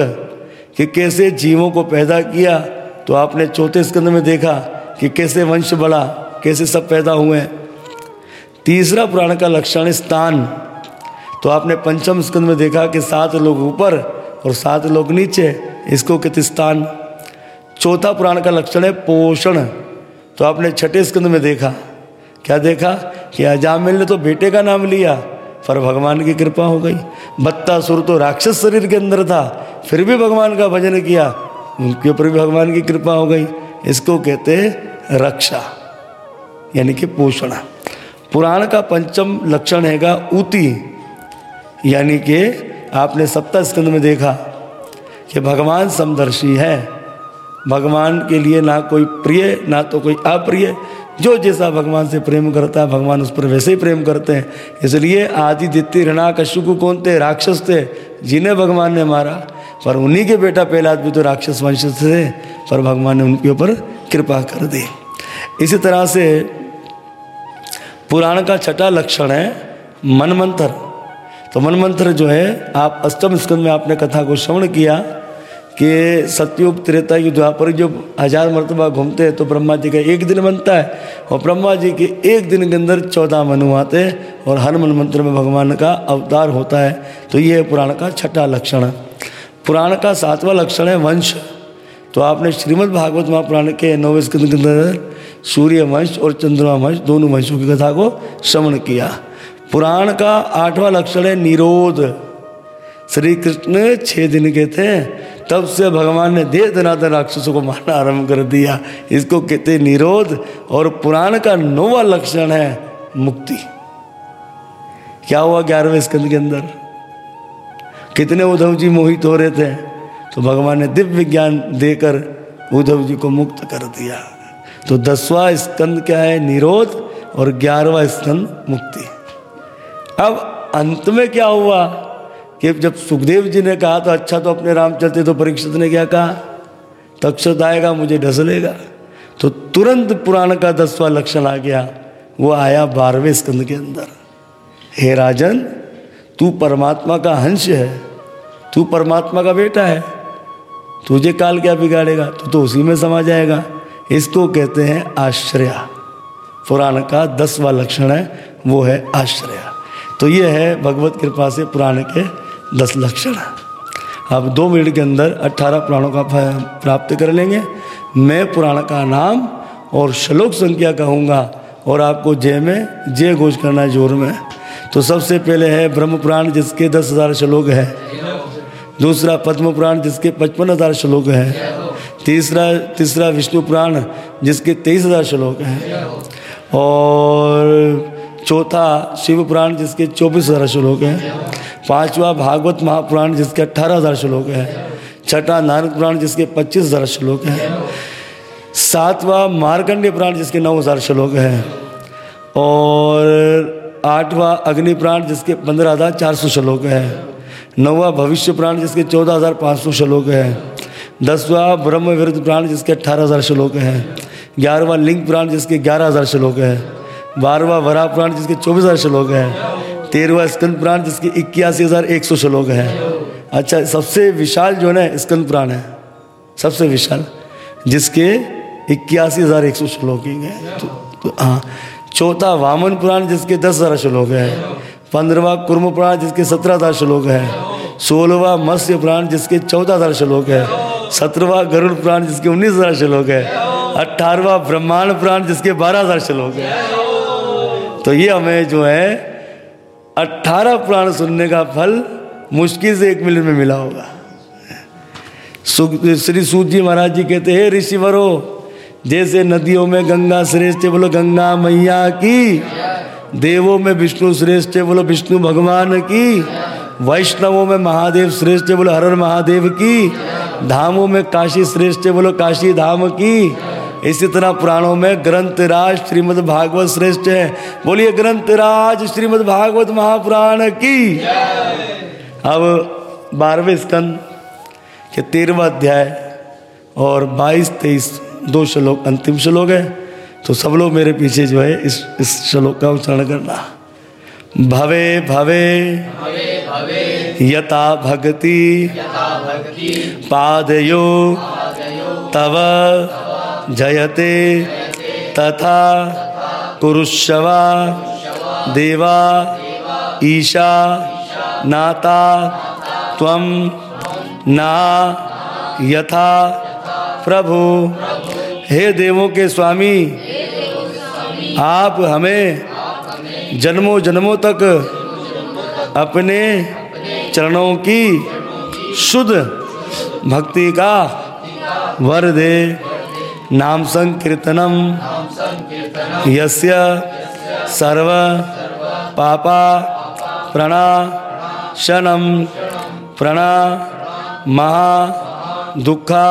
कि कैसे जीवों को पैदा किया। तो आपने चौथे स्कंद में देखा, कि कैसे वंश बढ़ा, कैसे सब पैदा हुए। तीसरा पुराण का लक्षण स्थान तो आपने पंचम स्कंद में देखा कि सात लोग ऊपर और सात लोग नीचे, इसको कित स्थान? चौथा पुराण का लक्षण है पोषण। तो आपने छठे स्कंद में देखा। क्या देखा? कि अजामिल ने तो बेटे का नाम लिया, पर भगवान की कृपा हो गई। बत्ता सुर तो राक्षस शरीर के अंदर था, फिर भी भगवान का भजन किया, उनके ऊपर भी भगवान की कृपा हो गई। इसको कहते हैं रक्षा, यानी कि पोषण। पुराण का पंचम लक्षण हैगा ऊती। यानी कि आपने सप्ताह स्कंद में देखा कि भगवान समदर्शी है। भगवान के लिए ना कोई प्रिय, ना तो कोई अप्रिय। जो जैसा भगवान से प्रेम करता है, भगवान उस पर वैसे ही प्रेम करते हैं। इसलिए आदि दित्य ऋणा कश्यु कौन थे राक्षस थे, जिन्हें भगवान ने मारा। पर उन्हीं के बेटा पहला आदमी तो राक्षस वंश थे, पर भगवान ने उनके ऊपर कृपा कर दी। इसी तरह से पुराण का छठा लक्षण है मनमंत्र तो मनमंत्र जो है, आप अष्टम स्कंद में आपने कथा को श्रवण किया कि सत्युग त्रेता युग द्वापर जो हज़ार मरतबा घूमते हैं तो ब्रह्मा जी का एक दिन बनता है और ब्रह्मा जी के एक दिन के अंदर चौदह मनु आते हैं और हर मन मंत्र में भगवान का अवतार होता है। तो ये पुराण का छठा लक्षण। है पुराण का सातवां लक्षण है वंश। तो आपने श्रीमद् भागवत महापुराण के नौवे स्कंद के अंदर सूर्य वंश और चंद्रमा वंश दोनों वंशों की कथा को श्रवण किया। पुराण का आठवां लक्षण है निरोध। श्री कृष्ण छः दिन के थे, तब से भगवान ने दे दनादन राक्षसों को मारना आरंभ कर दिया। इसको कहते निरोध, और पुराण का नौवा लक्षण है मुक्ति। क्या हुआ ग्यारहवें स्कंद के अंदर? कितने उद्धव जी मोहित हो रहे थे तो भगवान ने दिव्य ज्ञान देकर उद्धव जी को मुक्त कर दिया। तो दसवां स्कंद क्या है? निरोध, और ग्यारहवा स्कंद मुक्ति। अब अंत में क्या हुआ कि जब सुखदेव जी ने कहा तो अच्छा तो अपने राम चलते तो परीक्षित ने क्या कहा? तक्षत आएगा, मुझे ढसलेगा तो तुरंत पुराण का दसवा लक्षण आ गया। वो आया बारहवें स्कंद के अंदर। हे राजन, तू परमात्मा का हंस है। तू परमात्मा का बेटा है। तुझे काल क्या बिगाड़ेगा? तू तो उसी में समा जाएगा। इसको कहते हैं आश्रया। पुराण का दसवा लक्षण है, वो है आश्रया। तो ये है भगवत कृपा से पुराण के दस लक्षण। आप दो मिनट के अंदर अट्ठारह पुराणों का प्राप्त कर लेंगे। मैं पुराण का नाम और श्लोक संख्या कहूँगा और आपको जय में जय घोष करना है ज़ोर में। तो सबसे पहले है ब्रह्म पुराण जिसके दस हज़ार श्लोक है। दूसरा पद्म पुराण जिसके पचपन हज़ार श्लोक है। तीसरा तीसरा विष्णु पुराण जिसके तेईस हज़ार श्लोक है। और चौथा शिव पुराण जिसके चौबीस हज़ार श्लोक है। पांचवा भागवत महापुराण जिसके अट्ठारह हज़ार श्लोक है। छठा नारद पुराण जिसके पच्चीस हज़ार श्लोक है। सातवां मार्कंडे पुराण जिसके नौ हज़ार श्लोक है। और आठवां अग्नि पुराण जिसके पंद्रह हज़ार चार सौ श्लोक है। नौवा भविष्य पुराण जिसके चौदह हज़ार पाँच सौ श्लोक है। दसवां ब्रह्म विरुद्ध पुराण जिसके अट्ठारह हज़ार श्लोक है। ग्यारहवा लिंग पुराण जिसके ग्यारह हज़ार श्लोक है। बारहवा वरा पुराण जिसके चौबीस हज़ार श्लोक है। तेरहवा स्कंद पुराण जिसके इक्यासी हज़ार एक सौ श्लोक है। अच्छा सबसे विशाल जो है ना स्कंद पुराण है। सबसे विशाल जिसके इक्यासी हज़ार एक सौ श्लोक है तो, तो हाँ। चौथा वामन पुराण जिसके दस हज़ार श्लोक है। पंद्रवा कुर्म पुराण जिसके सत्रह हज़ार श्लोक है। सोलहवा मत्स्य पुराण जिसके चौदह हज़ार श्लोक है। सत्रहवा गरुड़ पुराण जिसके उन्नीस हज़ार श्लोक है। अठारहवा ब्रह्मांड पुराण जिसके बारह हज़ार श्लोक है। तो ये हमें जो है, अट्ठारह पुराण सुनने का फल मुश्किल से एक मिनट में मिला होगा। श्री सूत जी महाराज जी कहते हैं ऋषिवरो, जैसे नदियों में गंगा श्रेष्ठ बोलो गंगा मैया की। देवों में विष्णु श्रेष्ठ बोलो विष्णु भगवान की। वैष्णवों में महादेव श्रेष्ठ बोलो हर महादेव की। धामों में काशी श्रेष्ठ बोलो काशी धाम की। इसी तरह पुराणों में ग्रंथराज श्रीमद् भागवत श्रेष्ठ है। बोलिए, ग्रंथराज श्रीमद् भागवत महापुराण की। अब बारहवें स्कंद के तेरहवा अध्याय और बाईस, तेईस, दो श्लोक, अंतिम श्लोक है। तो सब लोग मेरे पीछे जो है, इस इस श्लोक का उच्चारण करना। भवे भवे, यथा भक्ति पादयो, तव जयते तथा कुरुष्वा देवा ईशा नाता त्वं ना यथा प्रभु। हे देवों के स्वामी, आप हमें जन्मों जन्मों तक अपने चरणों की शुद्ध भक्ति का वर दे। नाम संकीर्तनम। सर्व पापा प्रणाशनम प्रणा महा दुखा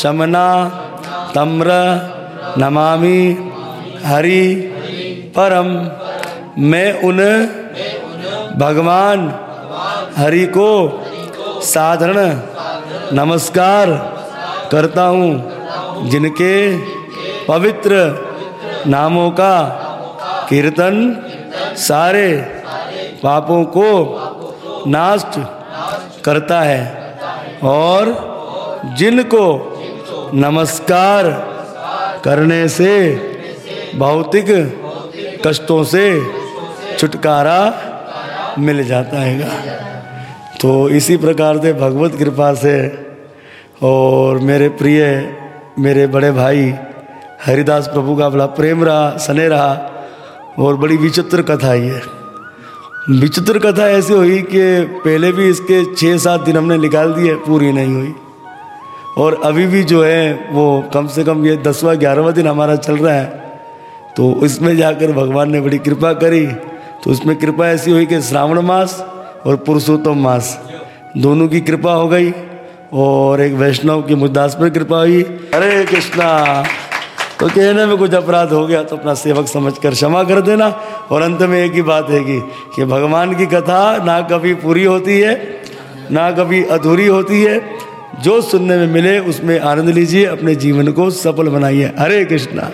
शमना तम्र नमामि हरि परम। मैं उन भगवान हरि को साधारण नमस्कार करता हूँ। जिनके पवित्र नामों का कीर्तन सारे पापों को नाश करता है और जिनको नमस्कार करने से भौतिक कष्टों से छुटकारा मिल जाता है। तो इसी प्रकार से भगवत कृपा से और मेरे प्रिय मेरे बड़े भाई हरिदास प्रभु का बड़ा प्रेम रहा, सने रहा, और बड़ी विचित्र कथा ये विचित्र कथा ऐसी हुई कि पहले भी इसके छः सात दिन हमने निकाल दिए, पूरी नहीं हुई। और अभी भी जो है, वो कम से कम ये दसवां, ग्यारहवा दिन हमारा चल रहा है तो इसमें जाकर भगवान ने बड़ी कृपा करी। तो उसमें कृपा ऐसी हुई कि श्रावण मास और पुरुषोत्तम मास, दोनों की कृपा हो गई। और एक वैष्णव की मुद्दास पर कृपा हुई। हरे कृष्णा। तो कहने में कुछ अपराध हो गया तो अपना सेवक समझकर क्षमा कर देना और अंत में एक ही बात है कि, कि भगवान की कथा ना कभी पूरी होती है ना कभी अधूरी होती है। जो सुनने में मिले उसमें आनंद लीजिए अपने जीवन को सफल बनाइए। हरे कृष्णा।